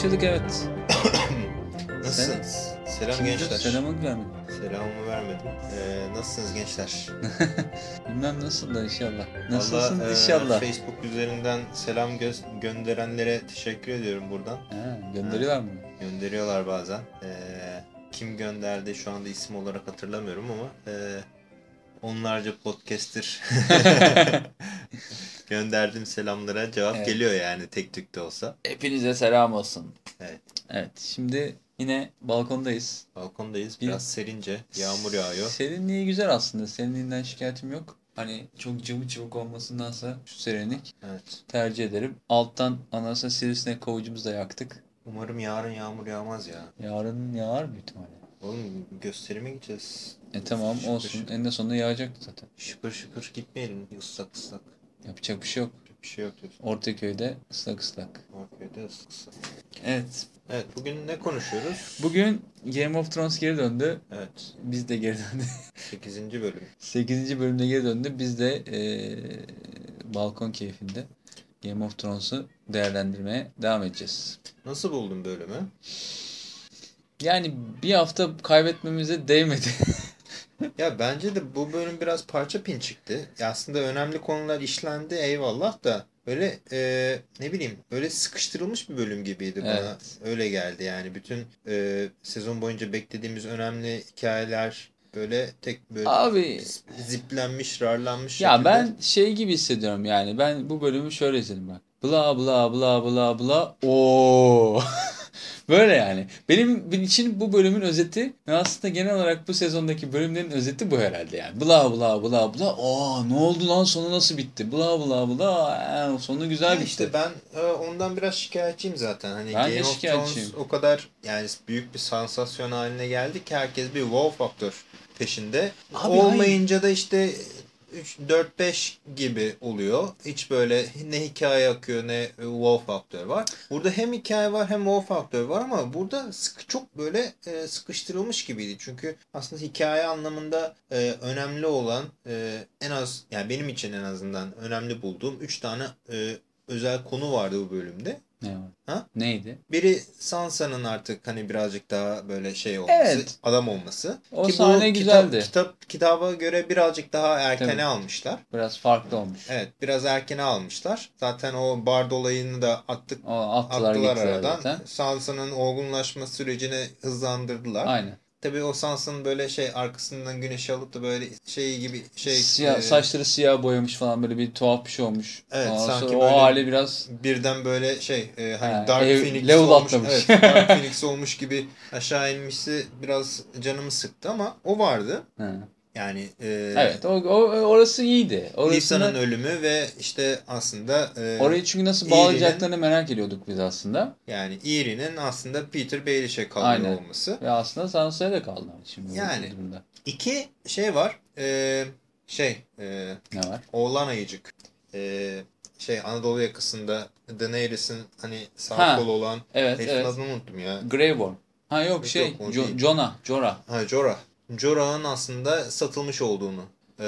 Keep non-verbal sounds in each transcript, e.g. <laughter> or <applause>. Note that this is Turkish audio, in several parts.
Başladık evet. <coughs> Nasılsınız? Selam Kimdir? gençler. Selamını vermedim. Selamımı vermedim. Ee, nasılsınız gençler? <laughs> Bilmem nasıl da inşallah. Vallahi, Nasılsın e, inşallah. Facebook üzerinden selam gö- gönderenlere teşekkür ediyorum buradan. Ha, gönderiyorlar mı? Gönderiyorlar bazen. Ee, kim gönderdi şu anda isim olarak hatırlamıyorum ama e, onlarca podcaster <laughs> gönderdiğim selamlara cevap Evet. geliyor yani tek tük de olsa. Hepinize selam olsun. Evet. Evet şimdi yine balkondayız. Balkondayız Bir- biraz serince yağmur yağıyor. Serinliği güzel aslında. Serinliğinden şikayetim yok. Hani çok cıvık cıvık olmasındansa şu serinlik Evet. tercih ederim. Alttan anasını sivrisinek kovucumuzu da yaktık. Umarım yarın yağmur yağmaz ya. Yarın yağar büyük ihtimalle. Oğlum gösterime gideceğiz. E tamam Şıpır olsun. şıpır. En de sonunda yağacaktı zaten. Şıpır şıpır gitmeyelim ıslak ıslak. Yapacak bir şey yok. Bir şey yok diyorsun. Ortaköy'de ıslak ıslak. Orköy'de ıslak ıslak. Evet. Evet bugün ne konuşuyoruz? Bugün Game of Thrones geri döndü. Evet Biz de geri döndük. <laughs> 8. bölüm. 8. bölümde geri döndü. Biz de eee, balkon keyfinde Game of Thrones'u değerlendirmeye devam edeceğiz. Nasıl buldun bölümü? Yani bir hafta kaybetmemize değmedi. <laughs> Ya bence de bu bölüm biraz parça pin çıktı. Ya aslında önemli konular işlendi eyvallah da böyle e, ne bileyim böyle sıkıştırılmış bir bölüm gibiydi bana. Evet. Öyle geldi yani bütün e, sezon boyunca beklediğimiz önemli hikayeler böyle tek böyle Abi ziplenmiş, rarlanmış ya şekilde. ben şey gibi hissediyorum yani. Ben bu bölümü şöyle izledim bak. Bla bla bla bla bla. Oo. <laughs> Böyle yani. Benim için bu bölümün özeti ve aslında genel olarak bu sezondaki bölümlerin özeti bu herhalde yani. Bla bla bla bla. Aa ne oldu lan sonu nasıl bitti? Bla bla bla. Sonu güzel bitti. işte ben e, ondan biraz şikayetçiyim zaten. Hani Ben Game of şikayetçiyim. Thrones o kadar yani büyük bir sansasyon haline geldi ki herkes bir wow faktör peşinde. Abi Olmayınca da işte 3 4 5 gibi oluyor. Hiç böyle ne hikaye akıyor ne e, wow faktör var. Burada hem hikaye var hem wow faktör var ama burada sıkı, çok böyle e, sıkıştırılmış gibiydi. Çünkü aslında hikaye anlamında e, önemli olan e, en az yani benim için en azından önemli bulduğum 3 tane e, özel konu vardı bu bölümde. Ne var? Ha? Neydi? Biri Sansa'nın artık hani birazcık daha böyle şey olması, Evet. adam olması. O Ki sahne kitap- güzeldi. Kitap, kitaba göre birazcık daha erkene Tabii. almışlar. Biraz farklı olmuş. Evet biraz erkene almışlar. Zaten o Bard olayını da attık O attılar, attılar aradan. Sansa'nın olgunlaşma sürecini hızlandırdılar. Aynen. Tabii o Sansa'nın böyle şey arkasından güneşi alıp da böyle şey gibi şey Siyah, e, saçları siyah boyamış falan böyle bir tuhaf bir şey olmuş. Evet, Ondan sanki o hali biraz birden böyle şey e, hani Ha, Dark ev- Phoenix level olmuş. atlamış. Evet, Dark Phoenix olmuş gibi aşağı inmişsi biraz canımı sıktı ama o vardı. Ha. Yani e, Evet o, o orası iyiydi. Orasını, ölümü ve işte aslında e, orayı çünkü nasıl bağlayacaklarını merak ediyorduk biz aslında. yani Erie'nin aslında Peter Baelish'e kalıyor Aynen. olması. Ve aslında Sansa'ya da kaldı şimdi Yani. İki şey var. E, şey e, Ne var? oğlan ayıcık. E, şey Anadolu yakasında Daenerys'in hani sağ Ha, kolu olan Evet herifin evet. adını unuttum ya. Grey Worm. Ha yok Yok, şey yok. Jonah. Jorah. Ha Jorah. Jorah'ın aslında satılmış olduğunu e,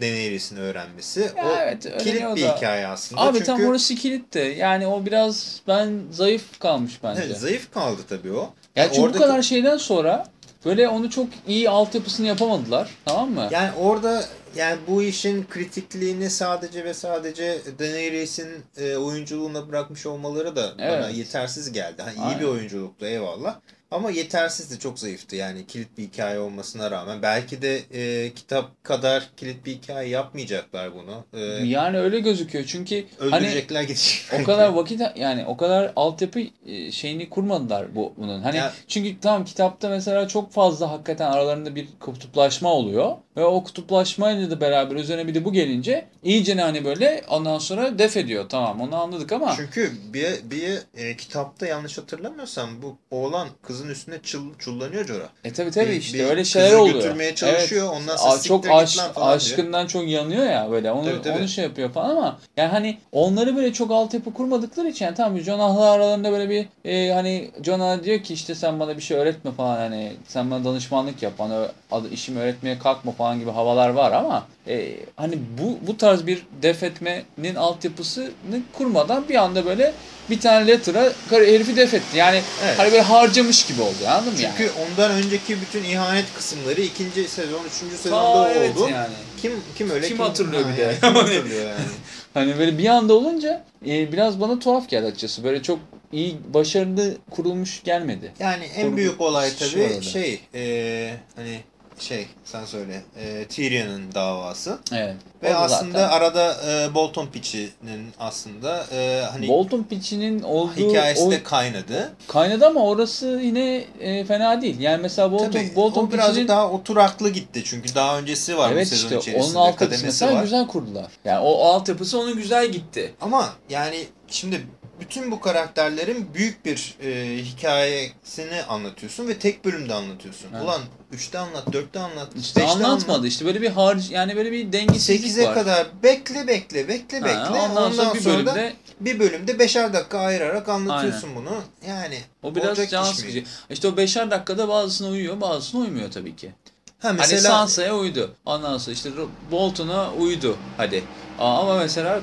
Daenerys'in öğrenmesi. Ya o evet, kilit bir da. hikaye aslında. Abi Çünkü tam orası kilitti. Yani o biraz ben zayıf kalmış bence. Evet, zayıf kaldı tabii o. Ya çünkü oradaki- bu kadar şeyden sonra böyle onu çok iyi altyapısını yapamadılar. Tamam mı? Yani orada yani bu işin kritikliğini sadece ve sadece Daenerys'in e, oyunculuğuna bırakmış olmaları da bana Evet. yetersiz geldi. Ha, iyi bir oyunculuktu eyvallah. Ama yetersizdi, çok zayıftı yani kilit bir hikaye olmasına rağmen. Belki de e, kitap kadar kilit bir hikaye yapmayacaklar bunu. E, Yani öyle gözüküyor. Çünkü hani öldürecekler gidecek. o kadar vakit yani o kadar altyapı e, şeyini kurmadılar bu bunun. Hani Ya- çünkü tamam kitapta mesela çok fazla hakikaten aralarında bir kutuplaşma oluyor ve o kutuplaşmayla da beraber üzerine bir de bu gelince iyice hani böyle ondan sonra def ediyor. Tamam onu anladık ama Çünkü bir, bir e, kitapta yanlış hatırlamıyorsam bu oğlan kızın üstüne çıl, çullanıyor Jorah. e tabi tabi bir- işte bir öyle şeyler oluyor. götürmeye çalışıyor, ondan sonra çok "Siktir git aşk, lan" falan diyor. aşkından çok yanıyor ya böyle onu Tabii, tabii. onu şey yapıyor falan ama yani hani onları böyle çok altyapı kurmadıkları için yani tamam Jonah'la aralarında böyle bir e, hani Jonah diyor ki işte sen bana bir şey öğretme falan hani sen bana danışmanlık yap bana işimi öğretmeye kalkma falan gibi havalar var ama ama e, hani bu bu tarz bir def etmenin altyapısını kurmadan bir anda böyle bir tane letter'a herifi def etti. Yani Evet. hani böyle harcamış gibi oldu anladın mı Çünkü yani? ondan önceki bütün ihanet kısımları ikinci sezon, üçüncü Aa, sezonda evet oldu. yani. Kim kim öyle Kim hatırlıyor bir de? yani, kim hatırlıyor yani. <laughs> Hani böyle bir anda olunca e, biraz bana tuhaf geldi açıkçası. Böyle çok iyi, başarılı kurulmuş gelmedi. Yani en Kurgu büyük olay tabii arada. şey e, hani şey sen söyle e, Tyrion'un davası Evet. ve aslında zaten- arada e, Bolton Pitch'inin aslında e, hani Bolton Pitch'inin olduğu hikayesi o de kaynadı. kaynadı ama orası yine e, fena değil. Yani mesela Bolton, Tabii Bolton o birazcık daha oturaklı gitti çünkü daha öncesi var evet bu sezon işte içerisinde onun altyapısı mesela var. güzel kurdular. Yani o, o altyapısı onun güzel gitti. Ama yani şimdi bütün bu karakterlerin büyük bir e, hikayesini anlatıyorsun ve tek bölümde anlatıyorsun. Evet. Ulan 3'te anlat, 4'te anlat, İşte 5'te anlatmadı. anlat. İşte böyle bir harc yani böyle bir dengesizlik 8'e var. kadar bekle bekle bekle Ha, bekle. ondan, sonra bir sonra da bölümde bir bölümde beşer dakika ayırarak anlatıyorsun bunu. Yani o biraz can sıkıcı. İşte o beşer dakikada bazısına uyuyor bazısına uymuyor tabii ki. Ha Hani mesela Sansa'ya uydu. Ondan sonra işte Bolton'a uydu. Hadi. Ama mesela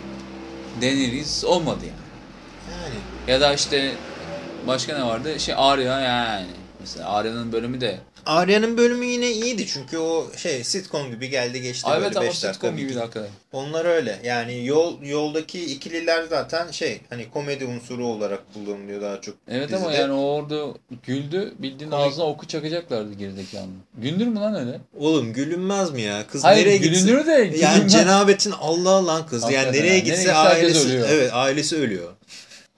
Daenerys olmadı yani. Yani Ya da işte başka ne vardı? Şey Arya yani. Mesela Arya'nın bölümü de. Arya'nın bölümü yine iyiydi çünkü o şey sitcom gibi geldi geçti Aa, böyle evet ama 5 dakika. sitcom gibi hakikaten. Onlar öyle. Yani yol yoldaki ikililer zaten şey hani komedi unsuru olarak kullanılıyor daha çok. Evet ama dizide. yani o orada güldü. Bildiğin Komik. ağzına oku çakacaklardı gerizekalı. Güldür mü lan öyle? Oğlum gülünmez mi ya? Kız Hayır nereye gitsin? gülünür de Yani gülünmez. Cenabet'in Allah lan kız. Yani nereye gitse Nereye gitse ailesi ölüyor. evet ailesi ölüyor.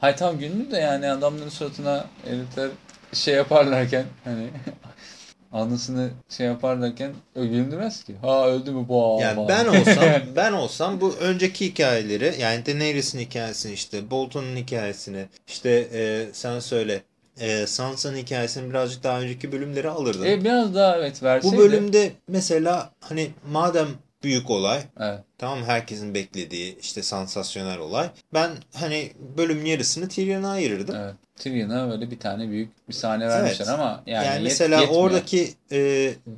Hayır tamam güldür de yani adamların suratına herifler şey yaparlarken hani <laughs> anısını şey yaparlarken ö- güldürmez ki. Ha öldü mü bu Yani ben olsam <laughs> ben olsam bu önceki hikayeleri yani Daenerys'in hikayesini işte Bolton'un hikayesini işte e, sen söyle e, Sansa'nın hikayesini birazcık daha önceki bölümleri alırdım. E, biraz daha evet verseydi. bu bölümde mesela hani madem büyük olay Evet. Tamam herkesin beklediği işte sansasyonel olay. Ben hani bölüm yarısını Tyrion'a ayırırdım. Evet. Tyrion'a böyle bir tane büyük bir sahne vermişler Evet. ama yani, Yani, yet- mesela yetmiyor. oradaki e,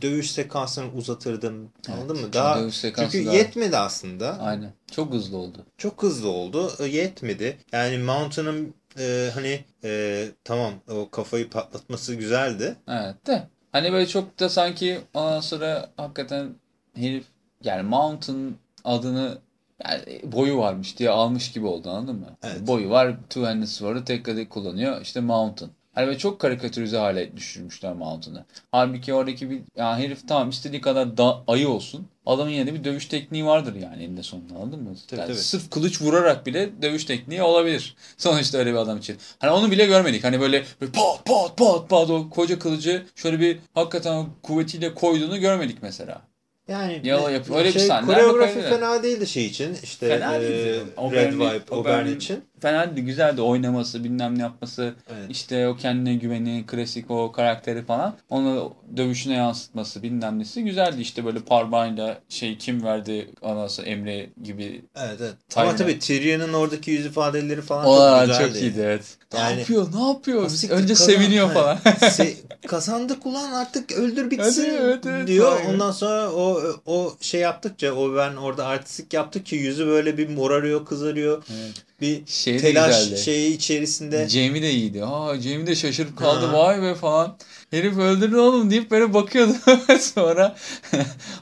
dövüş sekansını uzatırdım. Anladın Evet, mı? Daha çünkü daha- yetmedi aslında. Aynen. Çok hızlı oldu. Çok hızlı oldu. E, yetmedi. Yani Mountain'ın e, hani e, tamam o kafayı patlatması güzeldi. Evet de. Hani böyle çok da sanki ondan sonra hakikaten herif yani Mountain adını yani boyu varmış diye almış gibi oldu anladın mı? Evet. Boyu var, two handed sword'u tek adı kullanıyor işte Mountain. Hani böyle çok karikatürize hale düşürmüşler Mountain'ı. Halbuki oradaki bir yani herif tamam istediği kadar da, ayı olsun. Adamın yine de bir dövüş tekniği vardır yani eninde sonunda anladın mı? Tabii, Yani tabii. Sırf kılıç vurarak bile dövüş tekniği olabilir. <laughs> Sonuçta öyle bir adam için. Hani onu bile görmedik. Hani böyle, böyle pat pat pat pat o koca kılıcı şöyle bir hakikaten kuvvetiyle koyduğunu görmedik mesela. Yani Ya, ne- yap- öyle bir şey, sahneler koreografi bakabilir. fena değildi şey için. İşte Fena e, değildi. Red Vibe, Oberyn- için. Fena değildi. Güzeldi oynaması, bilmem ne yapması. Evet. İşte o kendine güveni, klasik o karakteri falan. Onu dövüşüne yansıtması bilmem nesi güzeldi. İşte böyle parmağıyla şey kim verdi anası Emre gibi. Evet evet. Ama tabii Tyrion'un oradaki yüz ifadeleri falan Olar çok çok, iyiydi evet. Yani- ne yapıyor ne yapıyor? Asiktir Önce kazan- seviniyor falan. Se- <laughs> kazandık ulan artık öldür bitsin Hadi, evet, evet, diyor. aynen. Ondan sonra o o şey yaptıkça o ben orada artistik yaptıkça yüzü böyle bir morarıyor kızarıyor. Evet. Bir Şey telaş güzeldi. şeyi içerisinde. Jamie de iyiydi. Aa Jamie de şaşırıp kaldı. Ha. Vay be falan. Herif öldürdü oğlum deyip böyle bakıyordu. <laughs> Sonra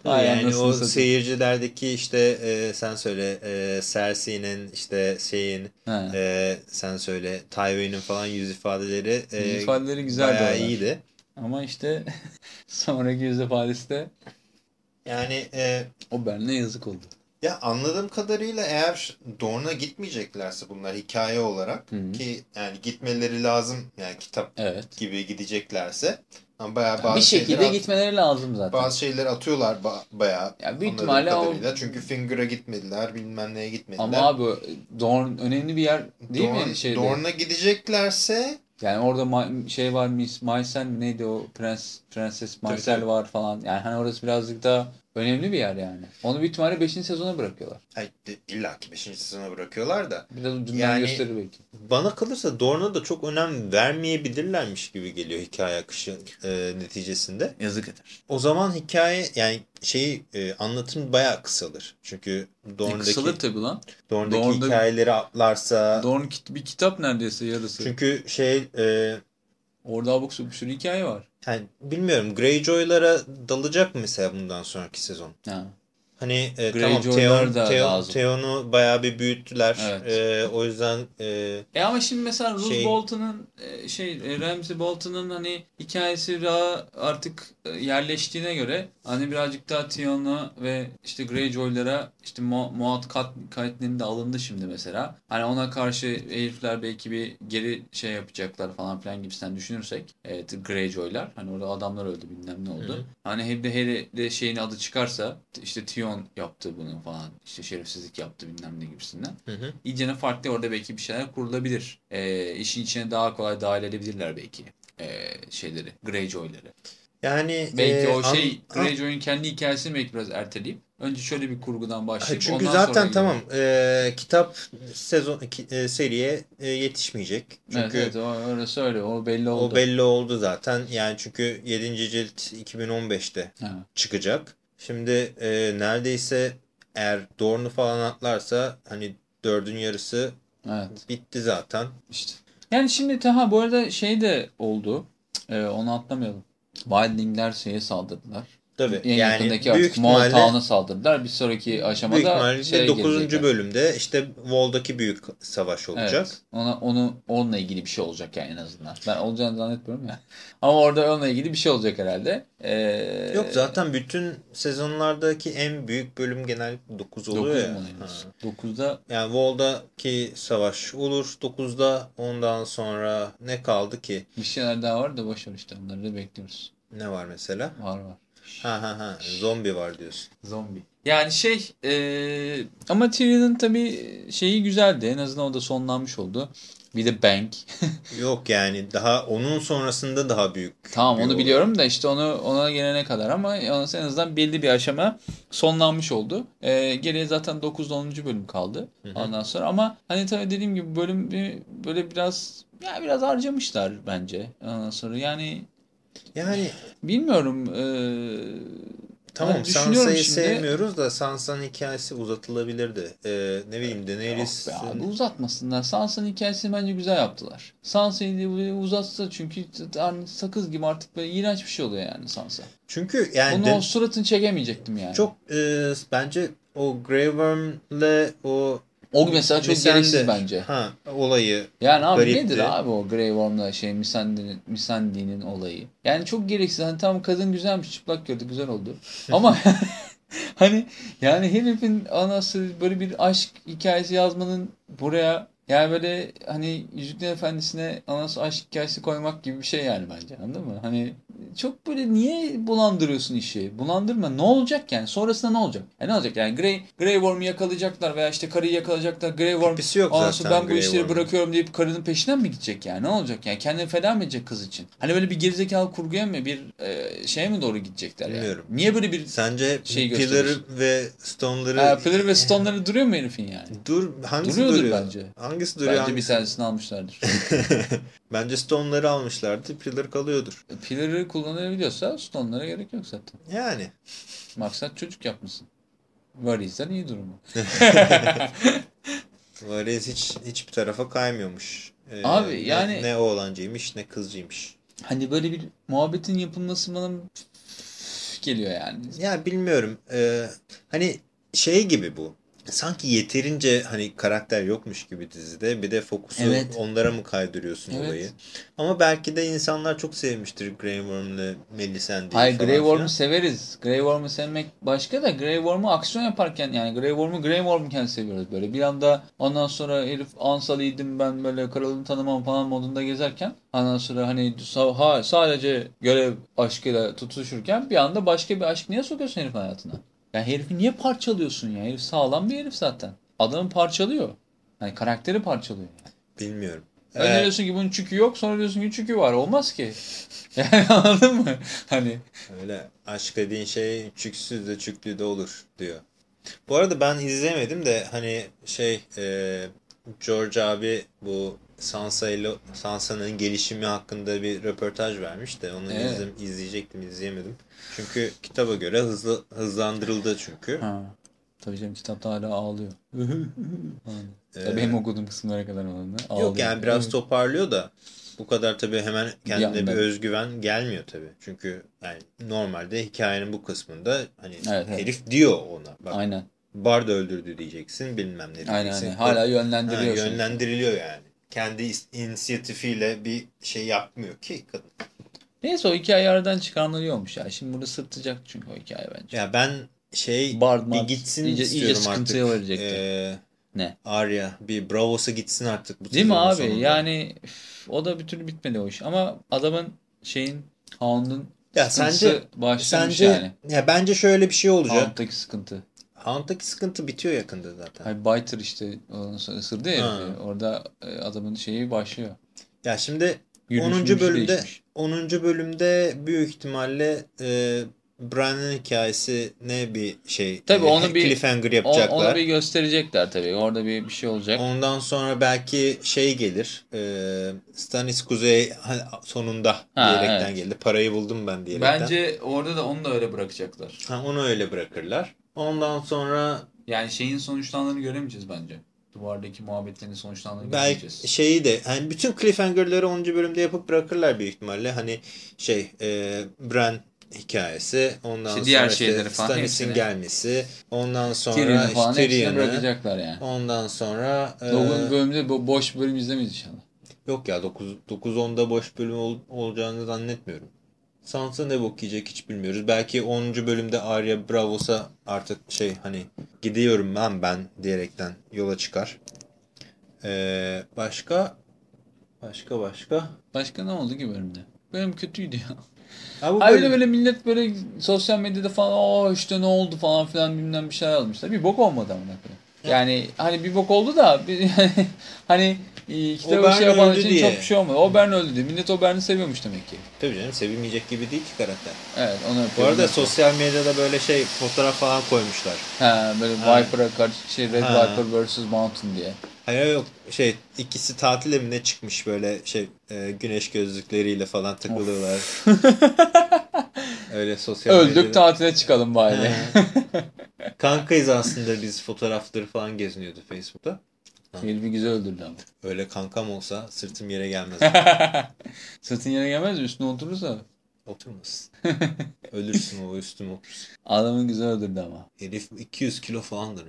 Ay, yani o satayım. seyircilerdeki işte e, sen söyle e, Cersei'nin işte şeyin Ha. e, sen söyle Tywin'in falan yüz ifadeleri e, Yüz ifadeleri güzeldi bayağı orada. iyiydi. Ama işte <laughs> sonraki yüz ifadesi de Yani e, o benle yazık oldu. Ya anladığım kadarıyla eğer Dorne'a gitmeyeceklerse bunlar hikaye olarak Hı hı. ki yani gitmeleri lazım yani kitap Evet. gibi gideceklerse ama bayağı Yani bazı bir şekilde gitmeleri lazım zaten. bazı şeyleri atıyorlar ba- bayağı Ya büyük ihtimalle o- çünkü Finger'a gitmediler bilmem neye gitmediler. Ama abi Dorn önemli bir yer değil Dorne- mi şeyde? Dorne'a gideceklerse Yani orada şey var Miss Maisel mi neydi o prens prenses tabii. var falan. Yani hani orası birazcık daha Önemli bir yer yani. Onu bir ihtimalle 5. sezona bırakıyorlar. Ay, illa ki 5. sezona bırakıyorlar da. Biraz Yani- gösterir belki. Bana kalırsa Dorne'a da çok önem vermeyebilirlermiş gibi geliyor hikaye akışı e, neticesinde. Yazık eder. O zaman hikaye yani şeyi e, anlatım bayağı kısalır. Çünkü E, Dorne'daki, kısalır tabii lan. Dorne'daki Dorne'da- hikayeleri atlarsa. Dorn kit- bir kitap neredeyse yarısı. Çünkü şey e, Orada abuk bir sürü hikaye var. yani bilmiyorum Greyjoy'lara dalacak mı mesela bundan sonraki sezon? Ha. Hani e, tamam Theon, da Theon, lazım. Theon'u bayağı bir büyüttüler. Evet. E, o yüzden e, E ama şimdi mesela Roose Şey- Bolton'un e, şey e, Ramsey Bolton'un hani hikayesi daha artık e, yerleştiğine göre hani birazcık daha Theon'a ve işte Greyjoy'lara işte Mo Moat Catelyn de alındı şimdi mesela. Hani ona karşı herifler belki bir geri şey yapacaklar falan filan gibisinden düşünürsek evet Greyjoy'lar hani orada adamlar öldü bilmem ne oldu. Hı hı. Hani hem de Harry de şeyin adı çıkarsa işte Theon yaptı bunu falan işte şerefsizlik yaptı bilmem ne gibisinden hı hı. iyicene farklı orada belki bir şeyler kurulabilir. Ee, işin içine daha kolay dahil edebilirler belki ee, şeyleri, Greyjoy'ları. yani Belki e, o şey Greyjoy'un kendi hikayesini belki biraz erteleyip önce şöyle bir kurgudan başlayıp Çünkü ondan zaten sonra tamam e, kitap sezon ki- e, seriye e, yetişmeyecek. Evet, Çünkü evet, o orası öyle. O belli oldu. o belli oldu zaten. Yani çünkü 7. cilt 2015'te Ha, çıkacak. Şimdi e, neredeyse eğer Dorne'u falan atlarsa hani dördün yarısı evet. bitti zaten. İşte. Yani şimdi taha bu arada şey de oldu. Ee, onu atlamayalım. Wildling'ler şeye saldırdılar. Tabii En yani yakındaki büyük artık Moğol ihtimalle Town'a saldırdılar. Bir sonraki aşamada büyük şeye 9. gelecekler. bölümde işte Wall'daki büyük savaş olacak. Evet. Ona, onu, onunla ilgili bir şey olacak yani en azından. Ben olacağını zannetmiyorum ya. <laughs> Ama orada onunla ilgili bir şey olacak herhalde. Ee, Yok zaten bütün sezonlardaki en büyük bölüm genellikle 9 oluyor dokuz ya. mu oluyor? Ha. 9'da Yani Wall'daki savaş olur 9'da ondan sonra ne kaldı ki? bir şeyler daha var da boş ver işte onları da bekliyoruz. Ne var mesela? Var var. Ha ha ha zombi var diyorsun. Zombi. Yani şey ee, ama Tyrion'un tabii şeyi güzeldi. En azından o da sonlanmış oldu. Bir de Bank. <laughs> Yok yani daha onun sonrasında daha büyük. tamam onu olay. biliyorum da işte onu ona gelene kadar ama en azından belli bir aşama sonlanmış oldu. Ee, geriye zaten 9-10. bölüm kaldı. Hı hı. Ondan sonra ama hani tabii dediğim gibi bölüm böyle biraz ya biraz harcamışlar bence. Ondan sonra yani Yani bilmiyorum. Ee, tamam düşünüyorum Sansa'yı şimdi. sevmiyoruz da Sansa'nın hikayesi uzatılabilirdi. Ee, ne bileyim be abi uzatmasınlar. Sansa'nın hikayesini bence güzel yaptılar. Sansa'yı uzatsa çünkü yani sakız gibi artık böyle iğrenç bir şey oluyor yani Sansa. Çünkü yani Bunu de- o suratını çekemeyecektim yani. çok e, bence o Grey Worm'le o o mesela çok Missandei- gereksiz bence. Ha olayı Yani abi garipti. nedir abi o Grey Worm'la şey Missandei'nin Missandei'nin olayı. Yani çok gereksiz. Hani tamam kadın güzelmiş çıplak gördü güzel oldu. Ama <laughs> hani yani herifin anası böyle bir aşk hikayesi yazmanın buraya yani böyle hani Yüzüklerin Efendisi'ne anası aşk hikayesi koymak gibi bir şey yani bence anladın mı? Hani çok böyle niye bulandırıyorsun işi? Bulandırma. Ne olacak yani? Sonrasında ne olacak? Yani ne olacak yani? Grey, Grey Worm'u yakalayacaklar veya işte karıyı yakalayacaklar. Grey Worm Pipisi yok sonra zaten ben bu Grey işleri Worm'un. bırakıyorum deyip karının peşinden mi gidecek yani? Ne olacak yani? Kendini feda mı edecek kız için? Hani böyle bir gerizekalı kurguya mı bir e, şeye mi doğru gidecekler yani? Bilmiyorum. Niye böyle bir Sence Şey Pillar ve Stone'ları ha, Pillar ve Stone'ları duruyor mu herifin yani? dur hangisi Duruyordur duruyor? bence. Hangisi duruyor? Bence bir hangisi? tanesini almışlardır. <laughs> Bence Stone'ları almışlardı. Pillar kalıyordur. Pillar'ı kullanabiliyorsa Stone'lara gerek yok zaten. Yani. Maksat çocuk yapmasın. Varys'den iyi durumu. <laughs> Varys hiç hiçbir tarafa kaymıyormuş. Ee, Abi ne- yani- ne, oğlancıymış ne kızcıymış. Hani böyle bir muhabbetin yapılması bana geliyor yani. Ya bilmiyorum. Ee, hani şey gibi bu. Sanki yeterince hani karakter yokmuş gibi dizide. Bir de fokusu Evet. onlara mı kaydırıyorsun Evet. olayı? Ama belki de insanlar çok sevmiştir Grey Worm'le Melisandre'yi Hayır Grey Worm'u severiz. Grey Worm'u sevmek başka da Grey Worm'u aksiyon yaparken yani Grey Worm'u Grey Worm'ken seviyoruz böyle. Bir anda ondan sonra herif Ansalıydım ben böyle kralını tanımam falan modunda gezerken ondan sonra hani sa- ha, sadece görev aşkıyla tutuşurken bir anda başka bir aşk niye sokuyorsun herifin hayatına? Yani herifi niye parçalıyorsun ya? Herif sağlam bir herif zaten. Adamı parçalıyor. Yani karakteri parçalıyor. Yani. Bilmiyorum. Önce diyorsun ki bunun çükü yok sonra diyorsun ki çükü var. Olmaz ki. <laughs> Yani anladın mı? Hani Öyle aşk dediğin şey çüksüz de çüklü de olur diyor. Bu arada ben izlemedim de hani şey e, George abi bu Sansa ile Sansa'nın gelişimi hakkında bir röportaj vermiş de onu Evet. izle- izleyecektim izleyemedim. Çünkü kitaba göre hızlı hızlandırıldı çünkü. ha. Tabii canım kitapta hala ağlıyor. Ee, Tabii benim okuduğum kısımlara kadar olanı ağlıyor. Yok yani biraz toparlıyor da bu kadar tabii hemen kendine Bir bir özgüven gelmiyor tabii. Çünkü yani normalde hikayenin bu kısmında hani Evet, evet. herif diyor ona. Bak Aynen. Bard öldürdü diyeceksin bilmem ne diyeceksin. Aynen. aynen. Hala Ha, yönlendiriyor. sonuçta. yönlendiriliyor yani. Kendi is- inisiyatifiyle bir şey yapmıyor ki kadın. Neyse o hikaye aradan çıkarmalı olmuş ya. Şimdi burada sırtacak çünkü o hikaye bence. Ya ben şey Bard bir gitsin iyice, istiyorum iyice sıkıntıya artık. verecekti. Ee, Ne? Arya bir Bravos'a gitsin artık bu Değil mi abi? sonunda. Yani üf, o da bir türlü bitmedi o iş. Ama adamın şeyin Hound'un ya sence başlamış sence yani. ya bence şöyle bir şey olacak. Hound'daki sıkıntı. Hound'daki sıkıntı bitiyor yakında zaten. Hayır Biter işte ondan sonra ısırdı ya Ha. Orada e, adamın şeyi başlıyor. Ya şimdi Yürüyüş 10. yürüyüş bölümde değişmiş. 10. bölümde büyük ihtimalle e, Bran'ın hikayesine bir şey Tabii e, onu bir- cliffhanger yapacaklar. Onu bir gösterecekler tabii. Orada bir, bir şey olacak. Ondan sonra belki şey gelir. E, Stannis Kuzey sonunda Ha, diyerekten evet. geldi. Parayı buldum ben diyerekten. Bence orada da onu da öyle bırakacaklar. Ha, onu öyle bırakırlar. Ondan sonra Yani şeyin sonuçlandığını göremeyeceğiz bence. Duvardaki muhabbetlerin sonuçlandığını belki göremeyeceğiz. şeyi de hani bütün cliffhanger'ları 10. bölümde yapıp bırakırlar büyük ihtimalle. Hani şey e, Bran hikayesi. Ondan İşte sonra diğer işte şeyleri falan Stannis'in hepsini. gelmesi. Ondan sonra Tyrion'u işte falan Tyrion'u. bırakacaklar yani. Ondan sonra e, 9 bölümde bo- boş bölüm izlemeyiz inşallah. yok ya 9 9 10'da boş bölüm ol- olacağını zannetmiyorum. Sansa ne bok yiyecek hiç bilmiyoruz. Belki 10. bölümde Arya Bravos'a artık şey hani gidiyorum ben ben diyerekten yola çıkar. Ee, başka başka başka. Başka ne oldu ki bölümde? Bölüm kötüydü ya. Ha, bu Hayır bölüm- böyle millet böyle sosyal medyada falan aa işte ne oldu falan filan bilmem bir şey yazmışlar. Bir bok olmadı amına koyayım. Yani hani bir bok oldu da bir, <laughs> hani e, kitabı Oberyn şey yapan için diye. çok bir şey olmadı. Oberyn öldü diye. Millet Obern'i seviyormuş demek ki. Tabii canım sevilmeyecek gibi değil ki karakter. Evet onu Bu arada sosyal medyada böyle şey fotoğraf falan koymuşlar. Ha böyle. Viper'a karşı şey Red Ha. Viper vs Mountain diye. Hayır yok şey ikisi tatile mi ne çıkmış böyle şey e, güneş gözlükleriyle falan takılıyorlar. <laughs> Öyle sosyal Öldük medyada. tatile çıkalım bari. He. Kankayız aslında biz fotoğrafları falan geziniyordu Facebook'ta. Herifi güzel öldürdü ama. Öyle kankam olsa sırtım yere gelmez. <laughs> Sırtın yere gelmez mi? Üstüne oturursa. Oturmasın. <laughs> Ölürsün o üstüme otursun. Adamın güzel öldürdü ama. Herif 200 kilo falandır.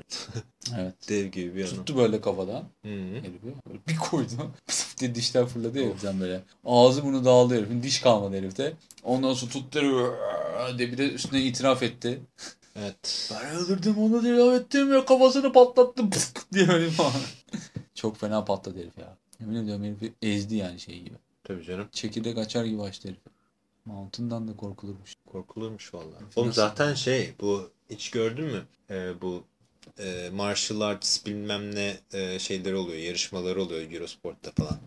Evet. <laughs> Dev gibi bir adam. Tuttu böyle kafadan. Hı -hı. Herifi. Böyle bir koydu. Pıf diye dişler fırladı heriften böyle. Ağzı bunu dağıldı herifin. Diş kalmadı herifte. Ondan sonra tuttu diye bir de üstüne itiraf etti. Evet. Ben öldürdüm onu itiraf ettim ya kafasını patlattım pısk diye falan. <laughs> Çok fena patladı herif ya. Yemin ediyorum herifi ezdi yani şey gibi. Tabii canım. Çekirdek açar gibi açtı herif. Mountain'dan da korkulurmuş. Korkulurmuş vallahi. Oğlum zaten şey bu hiç gördün mü? Ee, bu e, martial arts bilmem ne e, şeyleri oluyor. Yarışmaları oluyor Eurosport'ta falan.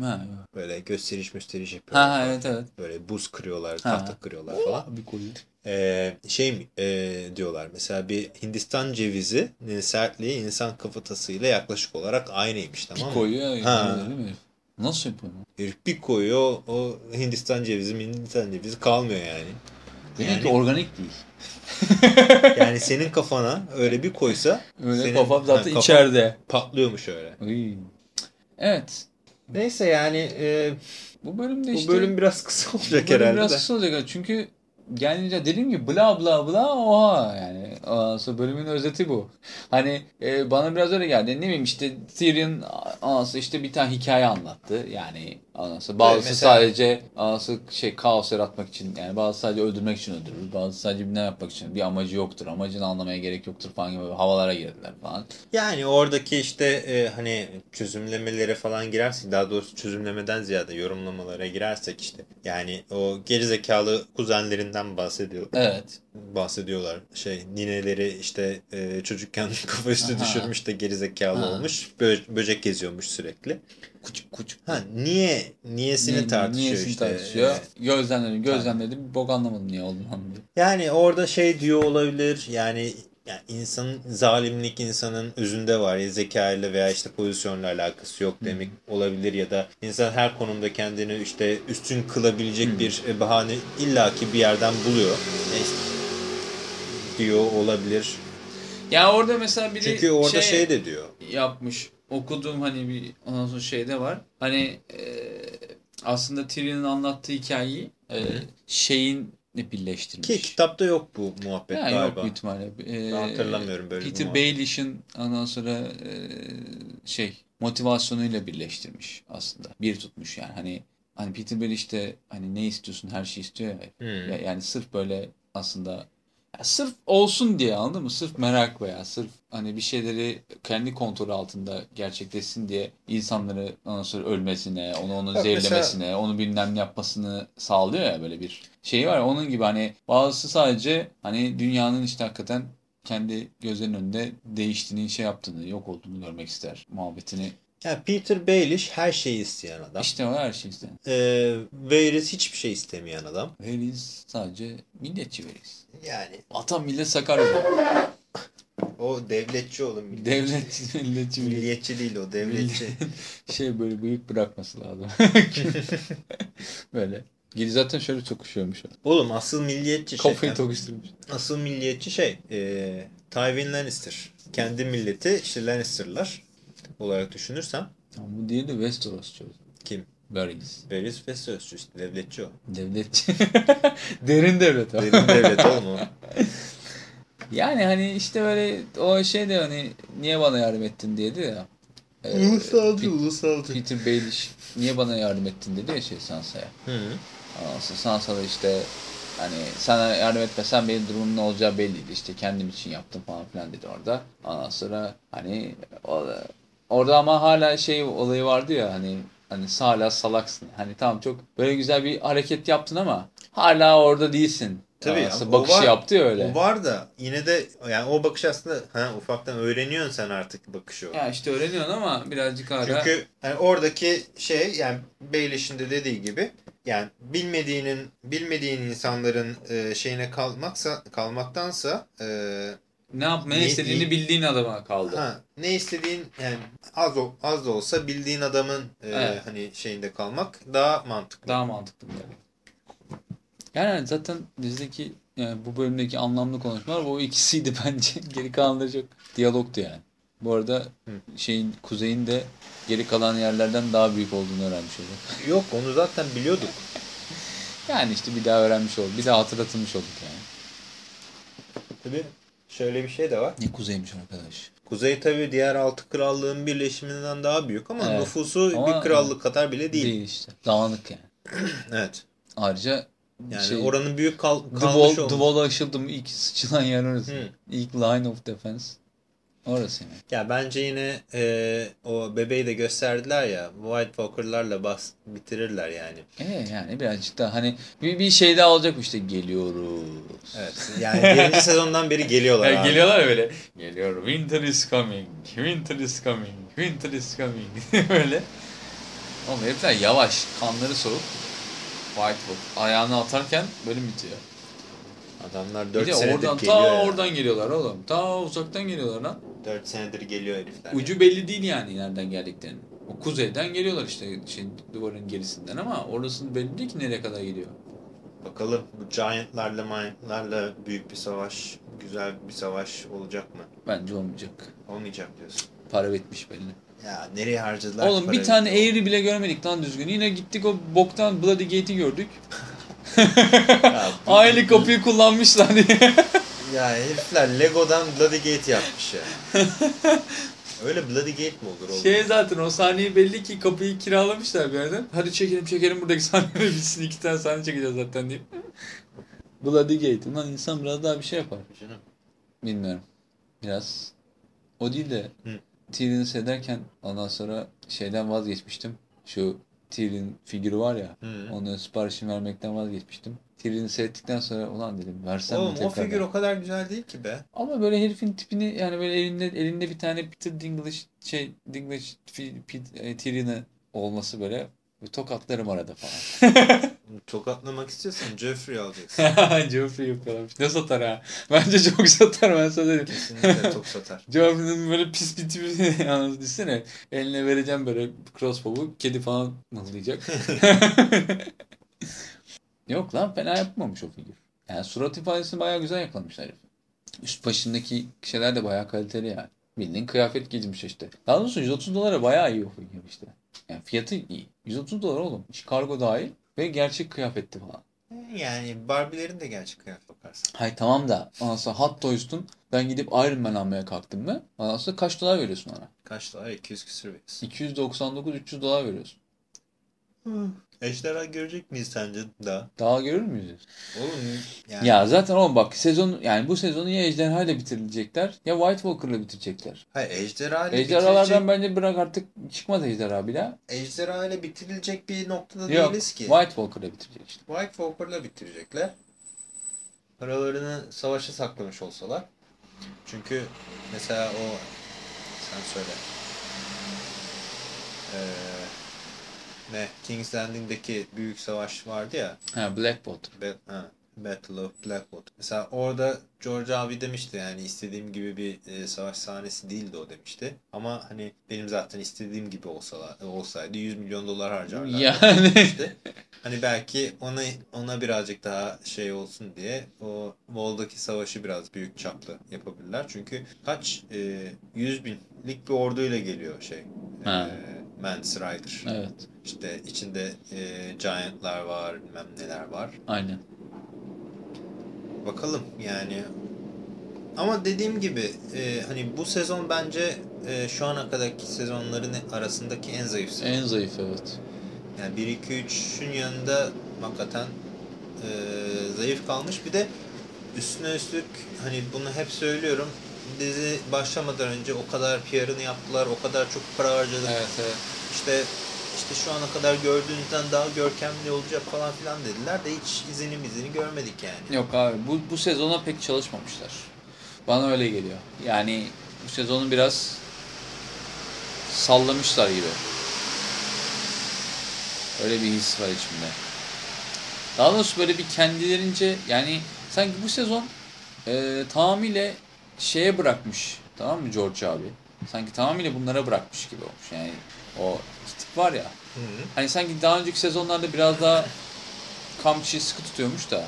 Ha, evet. Böyle gösteriş gösteriş yapıyorlar. ha falan. evet evet. Böyle buz kırıyorlar, Ha. tahta kırıyorlar falan. Bir koyu. Ee, şey mi e, diyorlar mesela bir Hindistan cevizinin sertliği insan kafatasıyla yaklaşık olarak aynıymış tamam Bir mı? koyuyor. Ha. Değil mi? herif? Nasıl yapıyor? Herif bir koyuyor o Hindistan cevizi Hindistan cevizi kalmıyor yani. Demek ki Yani- organik değil. <laughs> Yani senin kafana öyle bir koysa Öyle senin- kafam zaten kafan içeride. patlıyormuş öyle. Iy. Evet. Neyse yani e, Bu bölümde bu işte bölüm biraz kısa bu olacak bölüm herhalde biraz de. kısa olacak. Çünkü ya dediğim gibi bla bla bla oha yani. Sonra bölümün özeti bu. Hani e, bana biraz öyle geldi. Ne bileyim işte Tyrion sonra işte bir tane hikaye anlattı. Yani sonra bazısı Evet, mesela- sadece sonra şey kaos yaratmak için yani bazı sadece öldürmek için öldürür. Bazı sadece ne yapmak için bir amacı yoktur. Amacını anlamaya gerek yoktur falan gibi havalara girdiler falan. Yani oradaki işte e, hani çözümlemelere falan girersek daha doğrusu çözümlemeden ziyade yorumlamalara girersek işte yani o gerizekalı kuzenlerinden bahsediyor. Evet. bahsediyorlar. Şey nineleri işte e, çocukken <laughs> kafa üstü düşürmüş de gerizekalı Ha. olmuş. Bö böcek geziyormuş sürekli. Kuçuk kuçuk. Ha niye niyesini Niye- tartışıyor niyesini işte. tartışıyor. E, Gözlemledim, gözlemledim. Bok anlamadım niye olduğunu anladım. Yani orada şey diyor olabilir. Yani yani insanın zalimlik insanın özünde var. Ya zeka ile veya işte pozisyonla alakası yok demek olabilir ya da insan her konumda kendini işte üstün kılabilecek Hı. bir e, bahane illaki bir yerden buluyor. Neyse. diyor olabilir. Ya orada mesela biri Çünkü orada şey, de diyor. yapmış. Okuduğum hani bir ondan sonra şeyde var. Hani e, aslında Tyrion'un anlattığı hikayeyi e, şeyin birleştirmiş. Ki kitapta yok bu muhabbet yani galiba. yok büyük ihtimalle. E, Ben hatırlamıyorum böyle Peter. Baelish'in ondan sonra e, şey motivasyonuyla birleştirmiş aslında. Bir tutmuş yani hani hani Peter Baelish de hani ne istiyorsun her şeyi istiyor ya. Hmm. Ya- Yani sırf böyle aslında ya sırf olsun diye anladın mı? Sırf merak veya sırf hani bir şeyleri kendi kontrolü altında gerçekleşsin diye insanları ondan sonra ölmesine, onu onun Bak mesela- zehirlemesine, onu bilmem ne yapmasını sağlıyor ya böyle bir şey var. ya, Onun gibi hani bazısı sadece hani dünyanın işte hakikaten kendi gözlerinin önünde değiştiğini, şey yaptığını, yok olduğunu görmek ister muhabbetini. Yani Peter Baelish her şeyi isteyen adam. İşte o her şey işte. Ee, Varys hiçbir şey istemeyen adam. Veriz sadece milliyetçi veriz. Yani Vatan millet Sakarya. o devletçi oğlum. Milliyetçi veriz. Milliyetçi değil o devletçi. <laughs> şey böyle bıyık bırakması lazım. <laughs> böyle. Geri zaten şöyle tokuşuyormuş. Oğlum asıl milliyetçi şey. Kafayı tokuşturmuş. Asıl milliyetçi şey. E, Tywin Lannister. Kendi milleti işte Lannister'lar olarak düşünürsem. Ama bu değil de Westeros çocuğu. Kim? Varys. Varys Westeros işte devletçi o. Devletçi. <laughs> Derin devlet o. Derin devlet o. <laughs> Yani hani işte böyle o şey de hani niye bana yardım ettin diyordu ya. Ee, Ulusalcı ulusalcı. Peter Baelish niye bana yardım ettin dedi ya şey Sansa'ya. Sansa da işte hani sana yardım etmesen benim durumum ne olacağı belliydi. İşte kendim için yaptım falan filan dedi orada. Ondan sonra hani o- orada ama hala şey olayı vardı ya hani hani hala salaksın. Hani tamam çok böyle güzel bir hareket yaptın ama hala orada değilsin. Tabii ya, o bakışı var. yaptı ya öyle. O var da yine de yani o bakış aslında ha, ufaktan öğreniyorsun sen artık bakışı. Ya işte öğreniyorsun ama birazcık hala Çünkü hani oradaki şey yani Baelish'in de dediği gibi yani bilmediğinin bilmediğin insanların e, şeyine kalmaksa kalmaktansa e, ne yapmaya Ne- istediğini ne- bildiğin adama kaldı. ha, ne istediğin yani az o, az da olsa bildiğin adamın e, Evet. hani şeyinde kalmak daha mantıklı. Daha mantıklı yani. Yani zaten dizideki yani bu bölümdeki anlamlı konuşmalar o ikisiydi <laughs> bence. Geri kalanları çok diyalogtu yani. Bu arada şeyin kuzeyin de geri kalan yerlerden daha büyük olduğunu öğrenmiş olduk. <laughs> Yok onu zaten biliyorduk. Yani işte bir daha öğrenmiş olduk. Bir daha hatırlatılmış olduk yani. Tabii şöyle bir şey de var. Ne kuzeymiş arkadaş. Kuzey tabii diğer altı krallığın birleşiminden daha büyük ama Evet. nüfusu Ama- bir krallık kadar bile değil. Değil işte. Dağınık yani. <clears throat> Evet. Ayrıca Yani şey, oranın büyük kal kalmış Wall, olması. The Wall aşıldı mı ilk sıçılan yer orası. Hı. İlk line of defense. Orası yani. Ya bence yine e, o bebeği de gösterdiler ya White Walker'larla bas bitirirler yani. Evet yani birazcık daha hani bir, bir şey daha olacak işte geliyoruz. Evet. Yani birinci sezondan beri geliyorlar <laughs> Yani abi. geliyorlar böyle. Geliyor. Winter is coming. Winter is coming. Winter is coming. <laughs> böyle. Oğlum herifler yavaş. Kanları soğuk. Whitewood. Ayağını atarken bölüm bitiyor. Adamlar Bir 4 de senedir oradan geliyor ta oradan geliyorlar oğlum. Ta uzaktan geliyorlar lan. 4 senedir geliyor herifler. Ucu belli değil yani nereden geldiklerini. O kuzeyden geliyorlar işte şey, duvarın gerisinden ama orasının belli değil ki nereye kadar gidiyor. Bakalım bu Giant'larla Giant'larla büyük bir savaş, güzel bir savaş olacak mı? Bence olmayacak. Olmayacak diyorsun. Para bitmiş belli. Ya nereye harcadılar? Oğlum bir tane eğri bile görmedik lan düzgün. Yine gittik o boktan Bloody Gate'i gördük. <laughs> Ya, <laughs> Aynı kapıyı kullanmışlar diye. Ya herifler Lego'dan Bloody Gate yapmış ya. Öyle Bloody Gate mi olur oğlum? şey zaten o sahneyi belli ki kapıyı kiralamışlar bir yerden. Hadi çekelim çekelim buradaki sahneleri <laughs> bitsin. iki tane sahne çekeceğiz zaten diye. Bloody Gate. Ulan insan biraz daha bir şey yapar. Canım. Bilmiyorum. Biraz. O değil de Hı. Tyrion'u seyrederken ondan sonra şeyden vazgeçmiştim. Şu Tyrion figürü var ya. Hı. Onun siparişini vermekten vazgeçmiştim. Tyrion'u seyrettikten sonra ulan dedim versem mi Oğlum o figür o kadar güzel değil ki be. Ama böyle herifin tipini yani böyle elinde elinde bir tane Peter Dinklage şey Dinklage e, Tyrion'u olması böyle tokatlarım arada falan. Tokatlamak istiyorsan Jeffrey alacaksın. <laughs> Joffrey yakalamış. Ne satar ha? Bence çok satar ben sana söyleyeyim. Kesinlikle çok satar. <laughs> Joffrey'nin böyle pis bir tipi <laughs> yalnız düşünsene. Eline vereceğim böyle crossbow'u. Kedi falan mıhlayacak. Yok lan fena yapmamış o figür. Yani surat ifadesini bayağı güzel yakalamışlar herif. Üst başındaki şeyler de bayağı kaliteli yani. Bildiğin kıyafet giymiş işte. Daha doğrusu 130 dolara bayağı iyi o figür işte. Yani fiyatı iyi. 130 dolar oğlum. Kargo dahil ve gerçek kıyafetti falan. Yani Barbie'lerin de gerçek kıyafet bakarsın. Hay tamam da ondan sonra Hot Toys'tun ben gidip Iron Man almaya kalktım mı? Ondan sonra kaç dolar veriyorsun ona? Kaç dolar? 200 küsür verirsin. 299-300 dolar veriyorsun. Ejderha görecek miyiz sence daha? Daha görür müyüz? Oğlum yani Ya zaten oğlum bak sezon yani bu sezonu ya Ejderha ile bitirecekler ya White Walker'la bitirecekler. hayır, ejderha ile Ejderhalardan bitirecek, bence bırak artık çıkmaz ejderha bile. ejderha ile bitirilecek bir noktada Yok değiliz ki. White Walker'la bitirecek işte. White Walker'la bitirecekler. Paralarını savaşa saklamış olsalar. Çünkü mesela o sen söyle. Ee, ne? King's Landing'deki büyük savaş vardı ya. Ha Blackwater. Ba- ha, Battle of Blackwater. Mesela orada George abi demişti yani istediğim gibi bir e, savaş sahnesi değildi o demişti. Ama hani benim zaten istediğim gibi olsalar, olsaydı 100 milyon dolar harcarlardı. Yani demişti. Hani belki ona ona birazcık daha şey olsun diye o Wall'daki savaşı biraz büyük çaplı yapabilirler. Çünkü kaç e, 100 binlik bir orduyla geliyor şey. Ha. E, Mance Rider. evet İşte içinde e, Giant'lar var, bilmem neler var. aynen. Bakalım yani. Ama dediğim gibi e, hani bu sezon bence e, şu ana kadarki sezonların arasındaki en zayıf sezon. En zayıf evet. Yani 1-2-3'ün yanında hakikaten e, zayıf kalmış. Bir de üstüne üstlük hani bunu hep söylüyorum. Dizi başlamadan önce o kadar PR'ını yaptılar, o kadar çok para harcadık. Evet evet. İşte işte şu ana kadar gördüğünüzden daha görkemli olacak falan filan dediler de hiç izini izini görmedik yani. Yok abi bu, bu sezona pek çalışmamışlar. Bana öyle geliyor. Yani bu sezonu biraz sallamışlar gibi. Öyle bir his var içimde. Daha doğrusu böyle bir kendilerince yani sanki bu sezon e, tamamıyla şeye bırakmış. Tamam mı George abi? Sanki tamamıyla bunlara bırakmış gibi olmuş. Yani o tip var ya. Hı hı. Hani sanki daha önceki sezonlarda biraz daha kamçıyı sıkı tutuyormuş da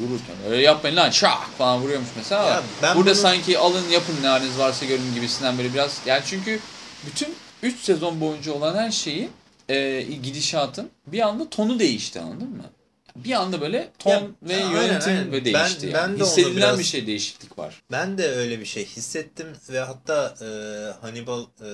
vururken öyle yapmayın lan şak falan vuruyormuş mesela. Ya ben Burada bunu- sanki alın yapın ne haliniz varsa görün gibisinden böyle biraz yani çünkü bütün 3 sezon boyunca olan her şeyi e, gidişatın bir anda tonu değişti anladın mı? Bir anda böyle ton Ya, ve aynen, yönetim aynen. ve Ben- değişti ben yani. de onu Hissedilen biraz- bir şey değişiklik var. Ben de öyle bir şey hissettim ve hatta e, Hannibal e,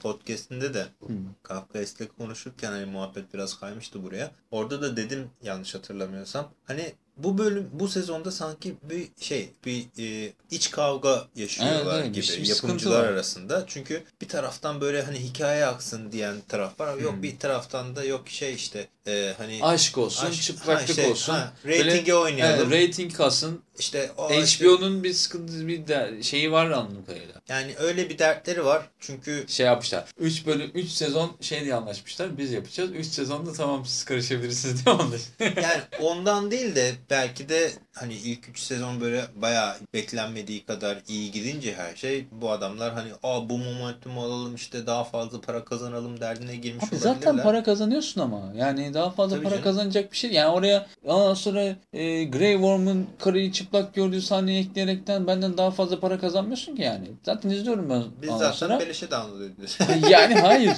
podcastinde de Hı. Kafkais'le konuşurken hani muhabbet biraz kaymıştı buraya. Orada da dedim yanlış hatırlamıyorsam. Hani bu bölüm bu sezonda sanki bir şey bir e, iç kavga yaşıyorlar Evet, evet, gibi sıkıntı yapımcılar arasında. Çünkü bir taraftan böyle hani hikaye aksın diyen taraf var. Yok Hmm. bir taraftan da yok şey işte e, hani Aşk olsun, aşk- çıplaklık ha, şey, olsun. ha, ratinge oynayalım. e, rating kalsın. işte o işte- HBO'nun bir sıkıntı bir şeyi var anladığım kadarıyla. yani öyle bir dertleri var. Çünkü şey yapmışlar. 3 bölüm 3 sezon şey diye anlaşmışlar. Biz yapacağız. 3 sezonda tamam siz karışabilirsiniz diye anlaşmışlar. yani ondan değil de belki de hani ilk 3 sezon böyle bayağı beklenmediği kadar iyi gidince her şey bu adamlar hani aa bu momentumu alalım işte daha fazla para kazanalım derdine girmiş Abi olabilirler. zaten para kazanıyorsun ama. Yani daha fazla Tabii para canım. kazanacak bir şey. Yani oraya ondan sonra e, Grey Worm'un karıyı çıplak gördüğü sahneyi ekleyerekten benden daha fazla para kazanmıyorsun ki yani. Zaten izliyorum ben Biz zaten sonra. beleşe download ediyoruz. <laughs> yani <laughs> hayır.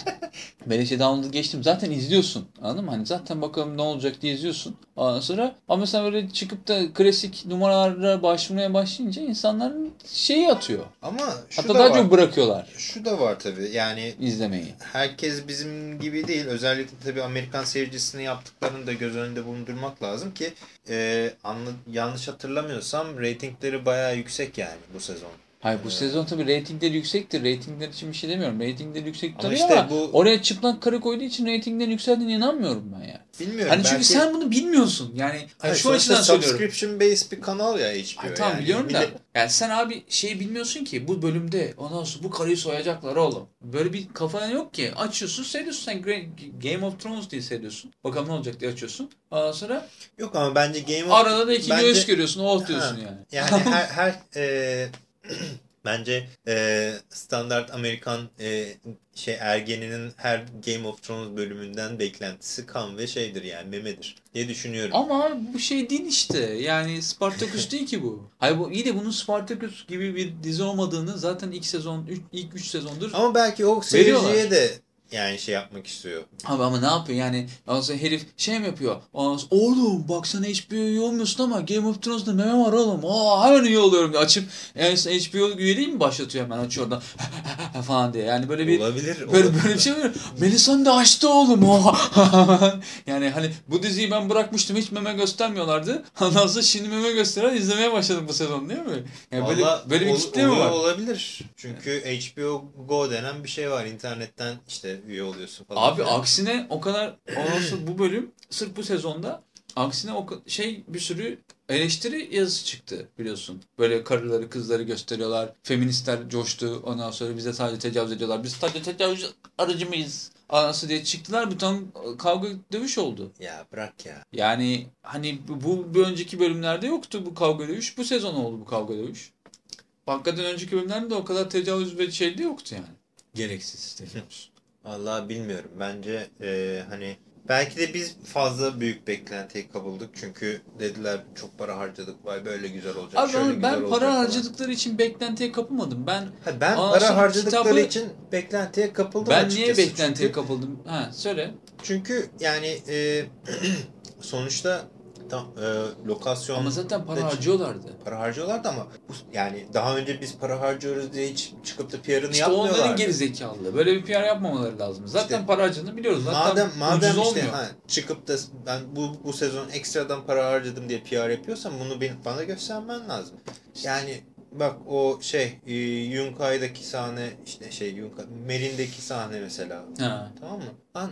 Beleşe download geçtim. Zaten izliyorsun. Anladın mı? Hani zaten bakalım ne olacak diye izliyorsun. Ondan sonra ama mesela böyle çıkıp da klasik numaralara başvurmaya başlayınca insanların şeyi atıyor. Ama şu Hatta da daha var. çok bırakıyorlar Şu da var tabii yani izlemeyi. herkes bizim gibi değil. Özellikle tabii Amerikan seyircisini yaptıklarını da göz önünde bulundurmak lazım ki e, yanlış hatırlamıyorsam reytingleri bayağı yüksek yani bu sezon. Hayır bu Ee, sezon tabii reytingleri yüksektir. Reytingler için bir şey demiyorum. Reytingleri yüksek Ama tabii işte ama bu- oraya çıplak karı koyduğu için reytinglerin yükseldiğine inanmıyorum ben ya. Bilmiyorum. Hani çünkü belki- sen bunu bilmiyorsun. Yani hani Hayır, şu açıdan söylüyorum. subscription based bir kanal ya HBO. Ay, tamam yani. biliyorum da. Yani sen abi şeyi bilmiyorsun ki bu bölümde ondan sonra bu karıyı soyacaklar oğlum. Böyle bir kafan yok ki. Açıyorsun seyrediyorsun sen Game of Thrones diye seyrediyorsun. Bakalım ne olacak diye açıyorsun. Ondan sonra Yok ama bence Game of arada da iki bence- göğüs görüyorsun. Oh diyorsun Ha. yani. Yani her, <laughs> her e, <clears throat> bence e, standart Amerikan e, şey ergeninin her Game of Thrones bölümünden beklentisi kan ve şeydir yani memedir diye düşünüyorum. Ama bu şey değil işte. Yani Spartacus <laughs> değil ki bu. Hayır bu iyi de bunun Spartacus gibi bir dizi olmadığını zaten ilk sezon, üç- ilk 3 sezondur. Ama belki o seyirciye de yani şey yapmak istiyor. Abi ama ne yapıyor yani? Ondan herif şey mi yapıyor? Ondan sonra, oğlum bak sen HBO üye olmuyorsun ama Game of Thrones'da meme var oğlum. Aa hemen üye oluyorum diye açıp yani HBO üyeliği mi başlatıyor hemen açıyor oradan <laughs> falan diye. Yani böyle bir olabilir. Böyle olabilir. böyle bir şey var. Melisa'nın da açtı oğlum. <laughs> Yani hani bu diziyi ben bırakmıştım hiç meme göstermiyorlardı. Ondan sonra şimdi meme gösteren izlemeye başladım bu sezon değil mi? Yani böyle, Vallahi böyle bir ol- kitle mi var? Olabilir. Çünkü HBO Go denen bir şey var. İnternetten işte üye oluyorsun falan. Abi filan. aksine o kadar sonra bu bölüm sırf bu sezonda aksine o şey bir sürü eleştiri yazısı çıktı biliyorsun. Böyle karıları kızları gösteriyorlar. Feministler coştu. Ondan sonra bize sadece tecavüz ediyorlar. Biz sadece tecavüz aracı mıyız? Anası diye çıktılar. Bir ton kavga dövüş oldu. Ya bırak ya. Yani hani bu, bir önceki bölümlerde yoktu bu kavga dövüş. Bu sezon oldu bu kavga dövüş. Hakikaten önceki bölümlerde o kadar tecavüz ve şey de yoktu yani. Gereksiz tecavüz. Vallahi bilmiyorum. Bence e, hani belki de biz fazla büyük beklentiye kapıldık. Çünkü dediler çok para harcadık. Vay böyle güzel olacak. Abi şöyle ben, güzel ben olacak para falan. harcadıkları için beklentiye kapılmadım. Ben Ha, ben Ondan para harcadıkları kitabı- için beklentiye kapıldım ben açıkçası. niye beklentiye Çünkü- kapıldım? Ha söyle. Çünkü yani e, <clears throat> sonuçta tam, e, lokasyon Ama zaten para harcıyorlardı. para harcıyorlardı ama bu, yani daha önce biz para harcıyoruz diye hiç çıkıp da PR'ını İşte yapmıyorlardı. onların gerizekalılığı. Böyle bir PR yapmamaları lazım. Zaten İşte- para harcadığını biliyoruz. Zaten Madem madem işte olmuyor. ha, çıkıp da ben bu bu sezon ekstradan para harcadım diye PR yapıyorsan bunu bana göstermen lazım. Yani bak o şey e, Yunkai'daki sahne işte şey Yunkai, Merin'deki sahne mesela. Ha. Tamam mı? Lan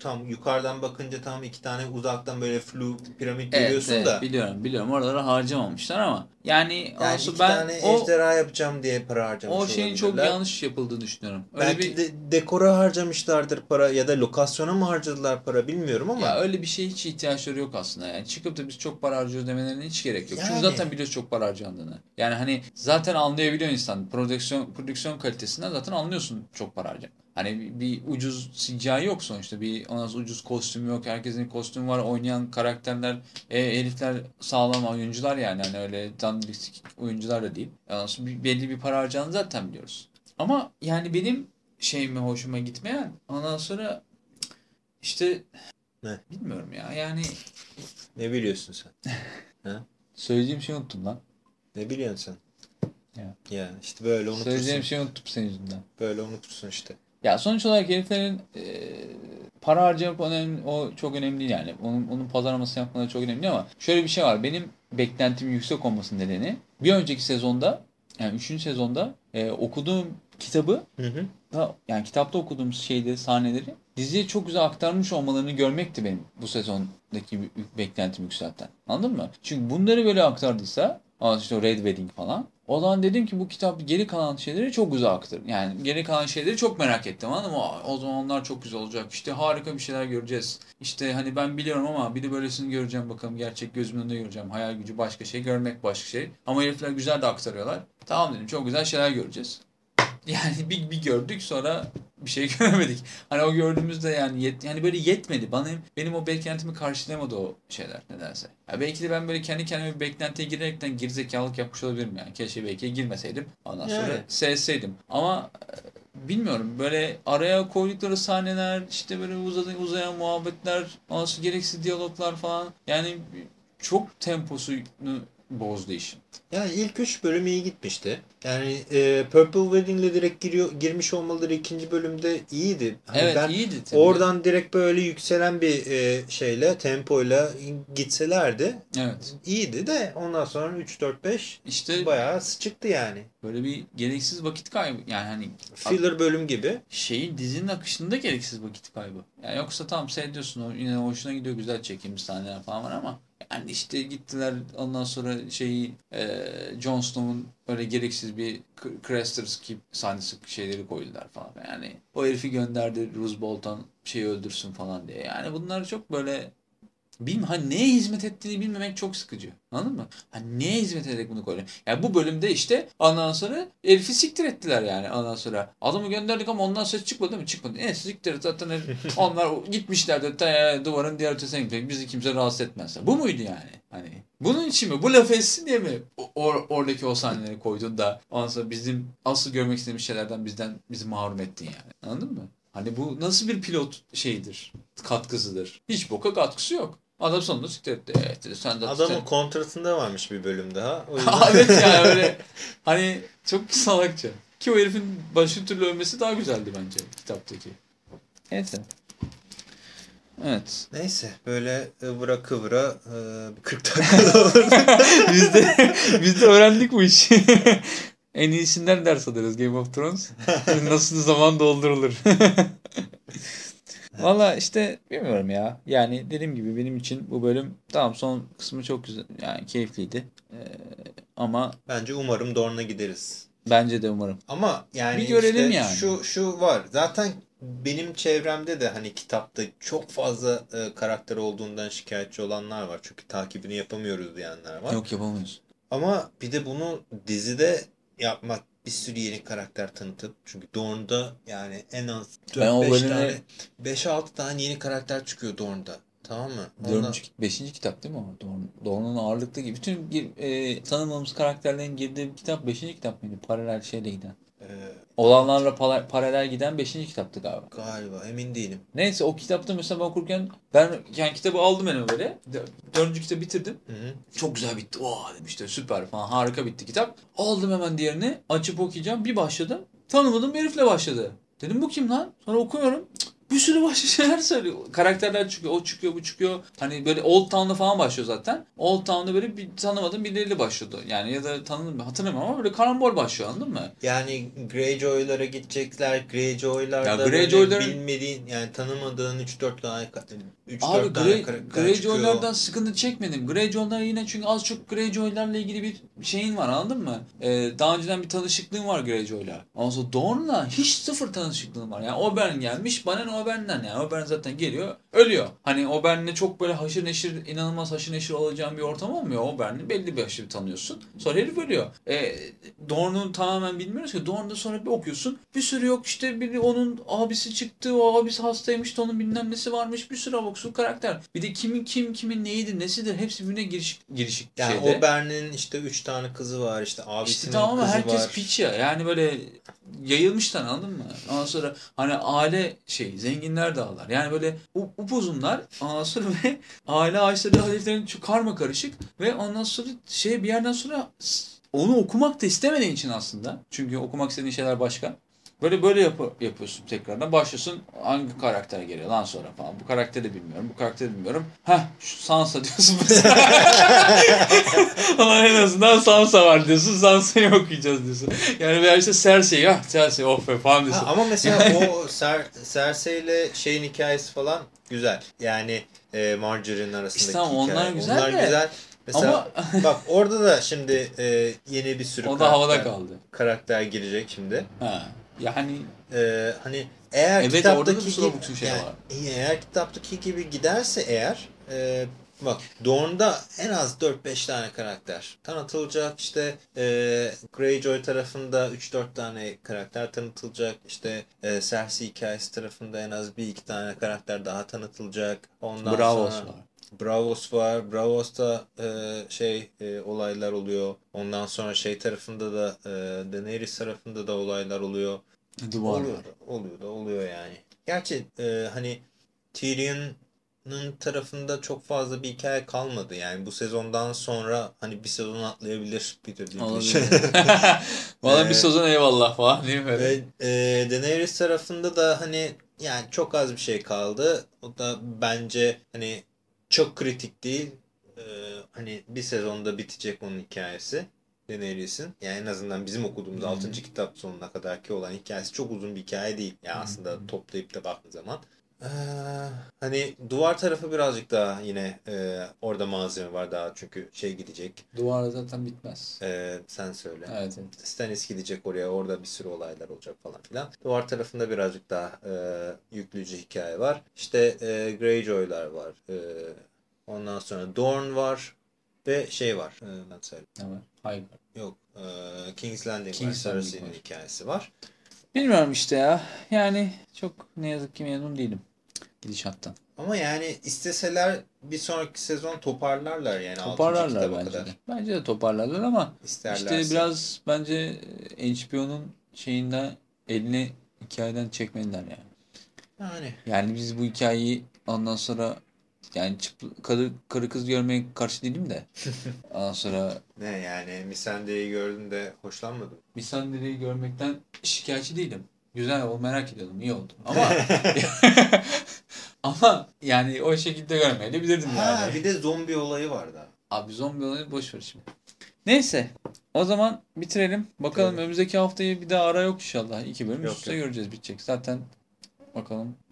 tam yukarıdan bakınca tam iki tane uzaktan böyle flu piramit Evet, görüyorsun evet, da. biliyorum biliyorum. Oraları harcamamışlar ama yani, Yani iki ben tane o, ejderha yapacağım diye para harcamış o şeyin çok yanlış yapıldığını düşünüyorum. Öyle Belki bir de dekora harcamışlardır para ya da lokasyona mı harcadılar para bilmiyorum ama. ya öyle bir şey hiç ihtiyaçları yok aslında. Yani çıkıp da biz çok para harcıyoruz demelerine hiç gerek yok. Çünkü Yani. zaten biliyoruz çok para harcandığını. Yani hani zaten anlayabiliyor insan. Prodüksiyon prodüksiyon kalitesinden zaten anlıyorsun çok para harcandığını. Hani bir, ucuz CGI yok sonuçta. Bir ondan sonra ucuz kostüm yok. Herkesin kostümü var. Oynayan karakterler, e, herifler sağlam oyuncular yani. Hani öyle dandik oyuncular da değil. Ondan sonra bir- belli bir para harcandığını zaten biliyoruz. Ama yani benim şeyime hoşuma gitmeyen ondan sonra işte Ne? bilmiyorum ya. Yani Ne biliyorsun sen? <laughs> söyleyeceğim şeyi unuttum lan. Ne biliyorsun sen? Ya. Ya işte böyle unutursun. Söyleyeceğim şeyi unuttum senin yüzünden. Böyle unutursun işte. Ya sonuç olarak heriflerin e, para harcamak önemli, o çok önemli değil yani. Onun, onun pazarlaması yapmaları çok önemli ama şöyle bir şey var. Benim beklentim yüksek olmasının nedeni bir önceki sezonda yani 3. sezonda e, okuduğum kitabı Hı hı. da, yani kitapta okuduğumuz şeyleri, sahneleri diziye çok güzel aktarmış olmalarını görmekti benim bu sezondaki beklentim yükselten. Anladın mı? Çünkü bunları böyle aktardıysa işte Red Wedding falan. O zaman dedim ki bu kitap geri kalan şeyleri çok güzel aktarır. Yani geri kalan şeyleri çok merak ettim anladın mı? O zaman onlar çok güzel olacak. İşte harika bir şeyler göreceğiz. İşte hani ben biliyorum ama bir de böylesini göreceğim bakalım. Gerçek gözümün önünde göreceğim. Hayal gücü başka şey, görmek başka şey. Ama herifler güzel de aktarıyorlar. Tamam dedim çok güzel şeyler göreceğiz. Yani bir, bir gördük sonra bir şey <laughs> göremedik. Hani o gördüğümüzde yani yet, yani böyle yetmedi. Bana benim o beklentimi karşılamadı o şeyler nedense. Ya belki de ben böyle kendi kendime bir beklentiye girerekten gerizekalılık yapmış olabilirim yani. Keşke belki girmeseydim. Ondan sonra Yani. seyretseydim. Ama e, bilmiyorum böyle araya koydukları sahneler işte böyle uzayan, uzayan muhabbetler ondan gereksiz diyaloglar falan yani çok temposunu bozdu işi. Yani ilk üç bölüm iyi gitmişti. Yani e, Purple Wedding'le direkt giriyor, girmiş olmaları ikinci bölümde iyiydi. Hani evet ben iyiydi tabii. Oradan direkt böyle yükselen bir e, şeyle, tempoyla gitselerdi Evet. iyiydi de ondan sonra 3 4 5 İşte bayağı çıktı yani. böyle bir gereksiz vakit kaybı. Yani hani Filler bölüm gibi. şeyin dizinin akışında gereksiz vakit kaybı. Yani yoksa tamam seyrediyorsun yine hoşuna gidiyor güzel çekilmiş sahneler falan var ama yani işte gittiler ondan sonra şeyi e, Jon Snow'un öyle gereksiz bir Craster's Keep sahnesi şeyleri koydular falan. Yani o herifi gönderdi Roose Bolton şeyi öldürsün falan diye. Yani bunlar çok böyle Bilmiyorum hani neye hizmet ettiğini bilmemek çok sıkıcı. Anladın mı? Hani neye hizmet ederek bunu koyuyor. Yani bu bölümde işte ondan sonra Elif'i siktir ettiler yani ondan sonra. Adamı gönderdik ama ondan ses çıkmadı değil mi? Çıkmadı. E siktir et zaten <laughs> onlar gitmişler de ta- duvarın diğer ötesine gitmek. Bizi kimse rahatsız etmezler. Bu muydu yani? Hani bunun için mi? Bu laf etsin diye mi o- or- oradaki o sahneleri koydun da ondan sonra bizim asıl görmek istediğimiz şeylerden bizden bizi mahrum ettin yani. Anladın mı? Hani bu nasıl bir pilot şeyidir? Katkısıdır. Hiç boka katkısı yok. Adam sonunda siktir etti. Evet dedi. Sen de Adamın kontratında varmış bir bölüm daha. O <laughs> yüzden evet yani <laughs> öyle hani çok salakça. Ki o herifin başı türlü ölmesi daha güzeldi bence kitaptaki. Neyse. Evet. Neyse böyle ıvıra kıvıra e, bir 40 dakikada olur. <laughs> biz de biz de öğrendik bu işi. en iyisinden ders alırız Game of Thrones. Nasıl zaman doldurulur. Valla işte bilmiyorum ya. Yani dediğim gibi benim için bu bölüm tamam son kısmı çok güzel. Yani keyifliydi. Ee, ama Bence umarım Dorne'a gideriz. bence de umarım. Ama yani Bir görelim işte yani. şu şu var. Zaten benim çevremde de hani kitapta çok fazla e, karakter olduğundan şikayetçi olanlar var. Çünkü takibini yapamıyoruz diyenler var. Yok yapamıyoruz. Ama bir de bunu dizide yapmak bir sürü yeni karakter tanıtıp çünkü Dorne'da yani en az Ben o 4-5 bölümü- tane 5-6 tane yeni karakter çıkıyor Dorne'da. Tamam mı? Ondan- Dördüncü, beşinci kitap değil mi o? Doğru, Doğru'nun ağırlıkta gibi. Bütün e, tanımadığımız karakterlerin girdiği bir kitap beşinci kitap mıydı? Paralel şeyle giden. Olanlarla pala- paralel giden beşinci kitaptı galiba. galiba emin değilim. Neyse o kitapta mesela ben okurken ben yani kitabı aldım elime böyle. Dö- Dördüncü kitabı bitirdim. Hı hı. Çok güzel bitti. Oo dedim işte süper falan harika bitti kitap. Aldım hemen diğerini açıp okuyacağım. Bir başladım. Tanımadığım bir herifle başladı. Dedim bu kim lan? Sonra okuyorum. Cık, Bir sürü başka şeyler söylüyor. Karakterler çıkıyor. O çıkıyor bu çıkıyor. Hani böyle Old Town'da falan başlıyor zaten. Old Town'da böyle bir tanımadığım birileriyle başlıyordu. Yani ya da tanıdım mı hatırlamıyorum ama böyle karambol başlıyor anladın mı? Yani Greyjoy'lara gidecekler. Greyjoy'larda Greyjoy'ların- bilmediğin yani tanımadığın 3-4 tane 3 Abi 4 tane Grey, Greyjoy'lardan sıkıntı çekmedim. Greyjoy'lar yine çünkü az çok Greyjoy'larla ilgili bir şeyin var anladın mı? Ee, daha önceden bir tanışıklığım var Greyjoy'la. Ondan sonra Dorne'la hiç sıfır tanışıklığım var. Yani Oberyn gelmiş bana ne Oberyn'den yani. Oberyn zaten geliyor ölüyor. Hani Obern'le çok böyle haşır neşir inanılmaz haşır neşir olacağın bir ortam olmuyor. Obern'i belli bir aşırı tanıyorsun. Sonra herif ölüyor. E, Dorne'u tamamen bilmiyoruz ki. Dorne'da sonra bir okuyorsun. Bir sürü yok işte biri onun abisi çıktı. O abisi hastaymış onun bilmem nesi varmış. Bir sürü abuk subuk karakter. Bir de kimin kim kimin neyidir nesidir hepsi birbirine girişik, girişik Yani şeyde. Oberyn'in işte 3 tane kızı var işte abisinin İşte tamam ama kızı herkes var. piç ya. Yani böyle yayılmışlar anladın mı? Ondan sonra hani aile şey zenginler de ağlar. Yani böyle upuzunlar ondan sonra ve <laughs> aile ağaçları hedeflerin karma karışık ve ondan sonra şey bir yerden sonra onu okumak da istemediğin için aslında. Çünkü okumak istediğin şeyler başka. Böyle böyle yapı, yapıyorsun tekrardan. Başlıyorsun hangi karakter geliyor lan sonra falan. Bu karakteri de bilmiyorum. Bu karakteri bilmiyorum. Heh şu Sansa diyorsun <laughs> mesela. Ama en azından Sansa var diyorsun. Sansa'yı okuyacağız diyorsun. Yani veya işte Cersei. Ah Cersei oh be falan diyorsun. Ha, ama mesela o Cer Cersei ile şeyin hikayesi falan güzel. Yani e, Marjorie'nin arasındaki İşte tamam, onlar hikaye. güzel Onlar de- güzel. Mesela Ama <laughs> bak orada da şimdi e, yeni bir sürü o da karakter, havada kaldı. karakter girecek şimdi. Ha. Yani E, hani eğer Evet, kitaptaki orada gibi- şey yani, var. eğer kitaptaki gibi giderse eğer e, bak Dorne'da en az 4-5 tane karakter tanıtılacak. İşte e, Greyjoy tarafında 3-4 tane karakter tanıtılacak. İşte e, Cersei hikayesi tarafında en az 1-2 tane karakter daha tanıtılacak. Ondan Bravos sonra var. Bravos var. Bravos'ta e, şey e, olaylar oluyor. Ondan sonra şey tarafında da e, Daenerys tarafında da olaylar oluyor. Duvar Oluyor, oluyor da oluyor yani. Gerçi e, hani Tyrion Nın tarafında çok fazla bir hikaye kalmadı. Yani bu sezondan sonra hani bir sezon atlayabilir Peter Dinklage. Valla bir Ee, <laughs> sezon eyvallah falan değil mi? Ve e, Daenerys tarafında da hani yani çok az bir şey kaldı. O da bence hani çok kritik değil. Ee, hani bir sezonda bitecek onun hikayesi. Daenerys'in. Yani en azından bizim okuduğumuz Hı. 6. kitap sonuna kadarki olan hikayesi çok uzun bir hikaye değil. Yani aslında toplayıp da baktığın zaman. Ee, hani duvar tarafı birazcık daha yine e, orada malzeme var daha çünkü şey gidecek. Duvar zaten bitmez. Ee, sen söyle. Evet evet. Stannis gidecek oraya orada bir sürü olaylar olacak falan filan. Duvar tarafında birazcık daha e, yüklücü hikaye var. İşte e, Greyjoy'lar var. E, ondan sonra Dorne var. Ve şey var. E, ben söyleyeyim. Var? Hayır. Yok. E, King's Landing King's var. Landing var. hikayesi var. Bilmiyorum işte ya. Yani çok ne yazık ki memnun değilim gidişattan. Ama yani isteseler bir sonraki sezon toparlarlar yani. Toparlarlar bence kadar. de. Bence de toparlarlar ama İsterlerse. işte biraz bence HBO'nun şeyinden elini hikayeden çekmediler yani. Yani. Yani biz bu hikayeyi ondan sonra yani çıpl- karı, karı kız görmeye karşı değilim de <laughs> ondan sonra Ne yani Missandei'yi gördün de hoşlanmadın. Missandei'yi görmekten şikayetçi değilim. Güzel o merak ediyordum iyi oldu. <laughs> Ama <laughs> ama yani o şekilde görmeyi de bilirdim Ha yani. bir de zombi olayı var da. Abi zombi olayı boş ver şimdi. Neyse. O zaman bitirelim. Bakalım Bitirelim. önümüzdeki haftayı bir daha ara yok inşallah. İki bölüm üst üste göreceğiz bitecek. Zaten bakalım. <laughs>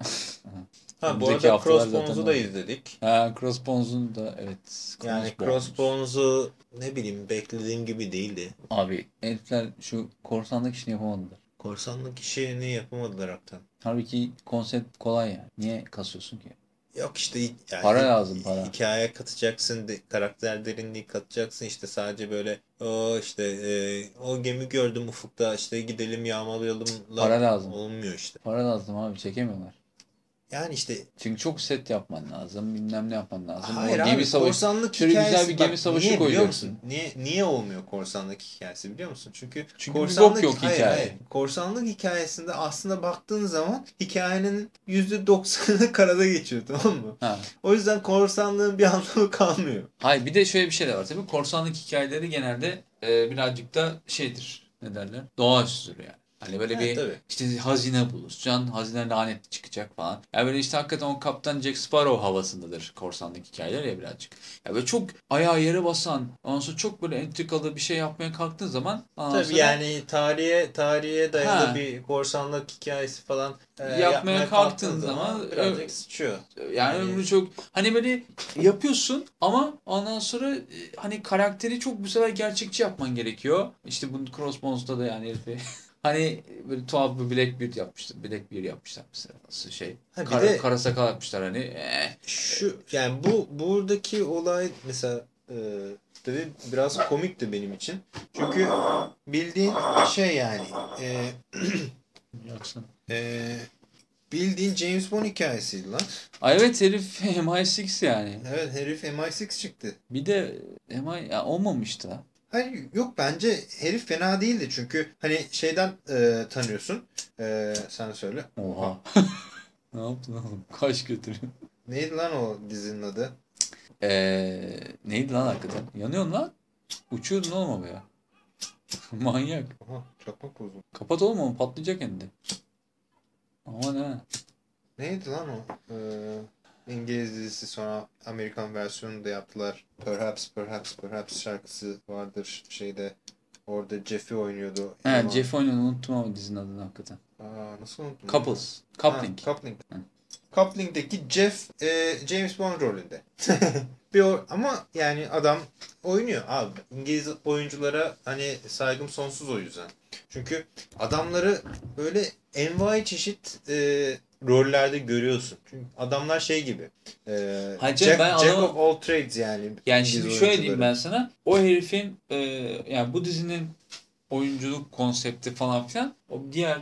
Ha bu arada Crossbones'u da izledik. Ha, Crossbones'un da evet. Yani Crossbones. Crossbones'u ne bileyim beklediğim gibi değildi. Abi herifler şu korsanlık işini yapamadılar. Korsanlık işini yapamadılar hakikaten. Halbuki konsept kolay yani. Niye kasıyorsun ki? Yok işte yani Para lazım, para. Hikaye katacaksın, de, karakter derinliği katacaksın işte sadece böyle o işte e, o gemi gördüm ufukta işte gidelim yağmalayalım Para lazım. olmuyor işte. Para lazım abi çekemiyorlar. Yani işte Çünkü çok set yapman lazım. Bilmem ne yapman lazım. hayır o abi gemi savaşı. korsanlık Şöyle güzel hikayesi bir gemi bak, savaşı niye koyacaksın. Niye, niye olmuyor korsanlık hikayesi biliyor musun? Çünkü, Çünkü bir korsanlık, yok hayır, hikaye. hayır. korsanlık hikayesinde aslında baktığın zaman hikayenin %90'ı <laughs> karada geçiyor tamam mı? Ha. O yüzden korsanlığın bir <laughs> anlamı kalmıyor. Hayır bir de şöyle bir şey de var tabii. Korsanlık hikayeleri genelde e, birazcık da şeydir. Ne derler? Doğaüstüdür yani. Hani böyle Evet, bir tabii. işte hazine bulursun. Hazine lanetli çıkacak falan. Ya böyle işte hakikaten o Kaptan Jack Sparrow havasındadır korsanlık hikayeler ya birazcık. Ya böyle çok ayağı yere basan, ondan sonra çok böyle entrikalı bir şey yapmaya kalktığın zaman Tabii sonra yani tarihe tarihe dayalı Ha. bir korsanlık hikayesi falan e, Yapmaya kalktığın zaman, birazcık sıçıyor. yani Yani- ömrü çok hani böyle yapıyorsun ama ondan sonra e, hani karakteri çok bu sefer gerçekçi yapman gerekiyor. İşte bunun Crossbones'ta da yani herifi <laughs> hani böyle tuhaf bir Blackbeard yapmışlar. Blackbeard yapmışlar mesela. Nasıl şey. Ha, bir kara, de- kara sakal yapmışlar hani. Eh. Şu yani bu buradaki olay mesela e, tabii biraz komikti benim için. Çünkü bildiğin şey yani e, e, bildiğin James Bond hikayesiydi lan. Ay evet herif <laughs> MI6 yani. Evet herif MI6 çıktı. Bir de MI ya olmamıştı. Hayır yok bence herif fena değildi çünkü hani şeyden e, tanıyorsun. E, sen söyle. Oha. <laughs> ne yaptın oğlum? Kaç götürüyor. Neydi lan o dizinin adı? Ee, neydi lan hakikaten? Yanıyorsun lan. Uçuyordun oğlum ama ya. <laughs> Manyak. Aha çakmak buldum. Kapat oğlum onu patlayacak de. Aman ha. Neydi lan o? Ee, İngiliz dizisi sonra Amerikan versiyonunu da yaptılar. Perhaps, Perhaps, Perhaps şarkısı vardır şeyde. Orada Jeff'i oynuyordu. He Ama- Jeff oynadı unuttum ama dizinin adını hakikaten. Aa, nasıl unuttum? Couples. Coupling. Ha, Coupling. Hı. Coupling'deki Jeff e, James Bond rolünde. <laughs> bir o, ama yani adam oynuyor abi. İngiliz oyunculara hani saygım sonsuz o yüzden. Çünkü adamları böyle envai çeşit e, rollerde görüyorsun. Çünkü adamlar şey gibi. E, Hayır Jack, ben Jack of all trades yani. Yani şimdi şöyle diyeyim ben sana. O herifin e, yani bu dizinin oyunculuk konsepti falan filan o diğer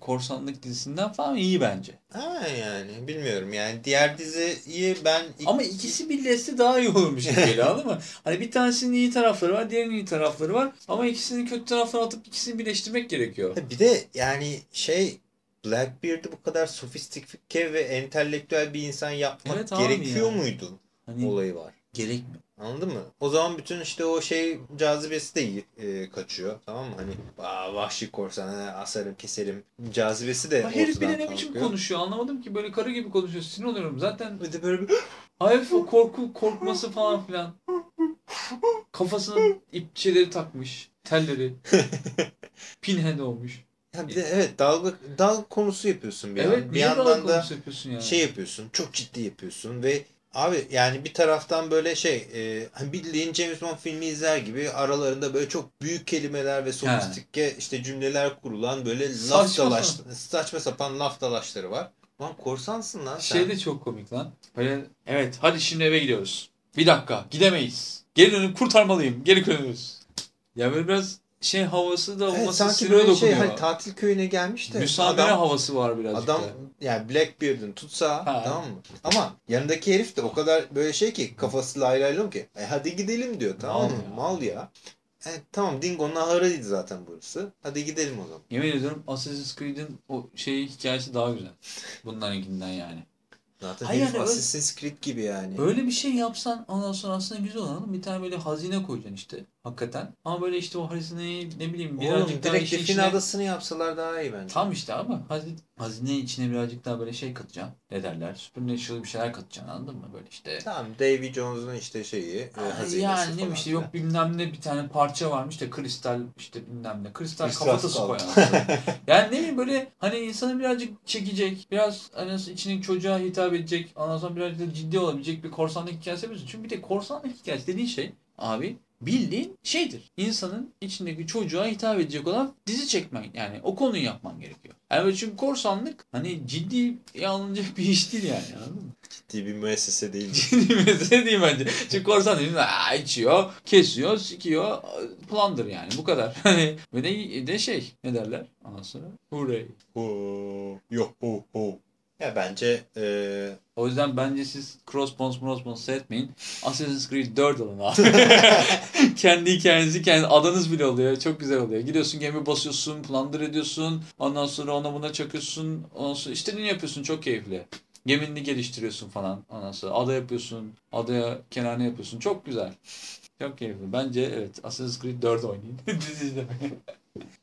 korsanlık dizisinden falan iyi bence. Ha yani bilmiyorum yani diğer diziyi ben Ama ikisi birleşse daha iyi olurmuş gibi anladın mı? <laughs> Hani bir tanesinin iyi tarafları var, diğerinin iyi tarafları var. Ama ikisinin kötü taraflarını atıp ikisini birleştirmek gerekiyor. Bir de yani şey Blackbeard'ı bu kadar sofistike ve entelektüel bir insan yapmak Evet gerekiyor ya. muydu? Hani Olayı var. gerekmiyor. Anladın mı? O zaman bütün işte o şey cazibesi de e, kaçıyor. Tamam mı? Hani vahşi korsan, ha, asarım, keserim. Cazibesi de Ya herif bir de ne biçim konuşuyor anlamadım ki böyle karı gibi konuşuyor sinir oluyorum zaten Bir de böyle bir hafif o korku korkması falan filan kafasına ip şeyleri takmış telleri <laughs> pinhead olmuş ya bir de evet dalga dalga konusu yapıyorsun bir evet yandan. Bir yandan da yani şey yapıyorsun. Çok ciddi yapıyorsun ve abi yani bir taraftan böyle şey e, hani bildiğin James Bond filmi izler gibi aralarında böyle çok büyük kelimeler ve sofistike işte cümleler kurulan böyle laf Saçma dalaş saçma sapan laf dalaşları var. Lan korsansın lan sen. şey de çok komik lan böyle evet hadi şimdi eve gidiyoruz bir dakika gidemeyiz geri dönüp kurtarmalıyım geri dönüyoruz ya böyle biraz şey havası da Evet, olması sanki sinire böyle dokunuyor şey hani tatil köyüne gelmiş de müsamere adam, havası var birazcık adam da. yani Blackbeard'ın tutsağı Ha. tamam mı? Ama yanındaki herif de o kadar böyle şey ki kafası lay ki e, hadi gidelim diyor tamam mı? Mal ya. E, tamam Dingo'nun ahırıydı zaten burası. Hadi gidelim o zaman. Yemin ediyorum Assassin's Creed'in o şey hikayesi daha güzel. Bunlarınkinden yani. Zaten Hayır, yani Assassin's Creed gibi yani. Öyle bir şey yapsan ondan sonra aslında güzel olan bir tane böyle hazine koyacaksın işte. Hakikaten. Ama böyle işte o hazineyi ne bileyim Oğlum birazcık daha direkt işin Define içine... Adası'nı yapsalar daha iyi bence. Tam işte ama hazine, hazine içine birazcık daha böyle şey katacaksın. Ne derler? Supernatural bir şeyler katacaksın anladın mı? Böyle işte. Tamam Davy Jones'un işte şeyi e, Ay, hazinesi yani falan işte yok bilmem ne bir tane parça varmış da kristal işte bilmem ne. Kristal Kristal kafatası koyan. <laughs> yani ne böyle hani insanı birazcık çekecek. Biraz hani içinin çocuğa hitap Ondan sonra biraz da ciddi olabilecek bir korsanlık hikayesi yapıyorsun. Çünkü bir de korsanlık hikayesi dediğin şey abi bildiğin şeydir. İnsanın içindeki çocuğa hitap edecek olan dizi çekmen yani o konuyu yapman gerekiyor. Yani çünkü korsanlık hani ciddi alınacak bir iş değil yani anladın mı? Ciddi bir müessese değil. <laughs> Ciddi mesele değil bence. Çünkü korsan dediğin aa, içiyor, kesiyor, sikiyor, plandır yani bu kadar. <laughs> Hani ve de, de şey ne derler ondan sonra hooray. ho, yo ho ho. Ya bence e, O yüzden bence siz Crossbones Crossbones seyretmeyin. Assassin's Creed 4 alın abi. <laughs> kendi hikayenizi kendi adanız bile oluyor. Çok güzel oluyor. Gidiyorsun gemi basıyorsun, plunder ediyorsun. Ondan sonra ona buna çakıyorsun. Ondan sonra istediğini yapıyorsun. Çok keyifli. Gemini geliştiriyorsun falan. Ondan sonra ada yapıyorsun. Adaya kenarına yapıyorsun. Çok güzel. Çok keyifli. Bence evet Assassin's Creed 4 oynayın. <laughs> Dizi izlemeyin.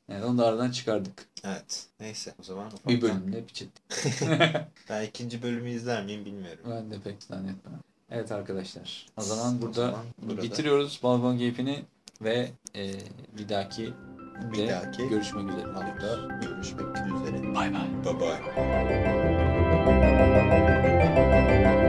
Evet onu da aradan çıkardık. evet. Neyse o zaman ufaktan. Bir bölümde biçettik. <laughs> <laughs> Ben ikinci bölümü izler miyim bilmiyorum. Ben de pek zannetmem. Evet arkadaşlar. O zaman O burada, zaman burada. bitiriyoruz balkon keyfini ve e, bir dahaki Bir de dahaki görüşmek üzere. hafta görüşmek üzere. Bay bay. Bye bye.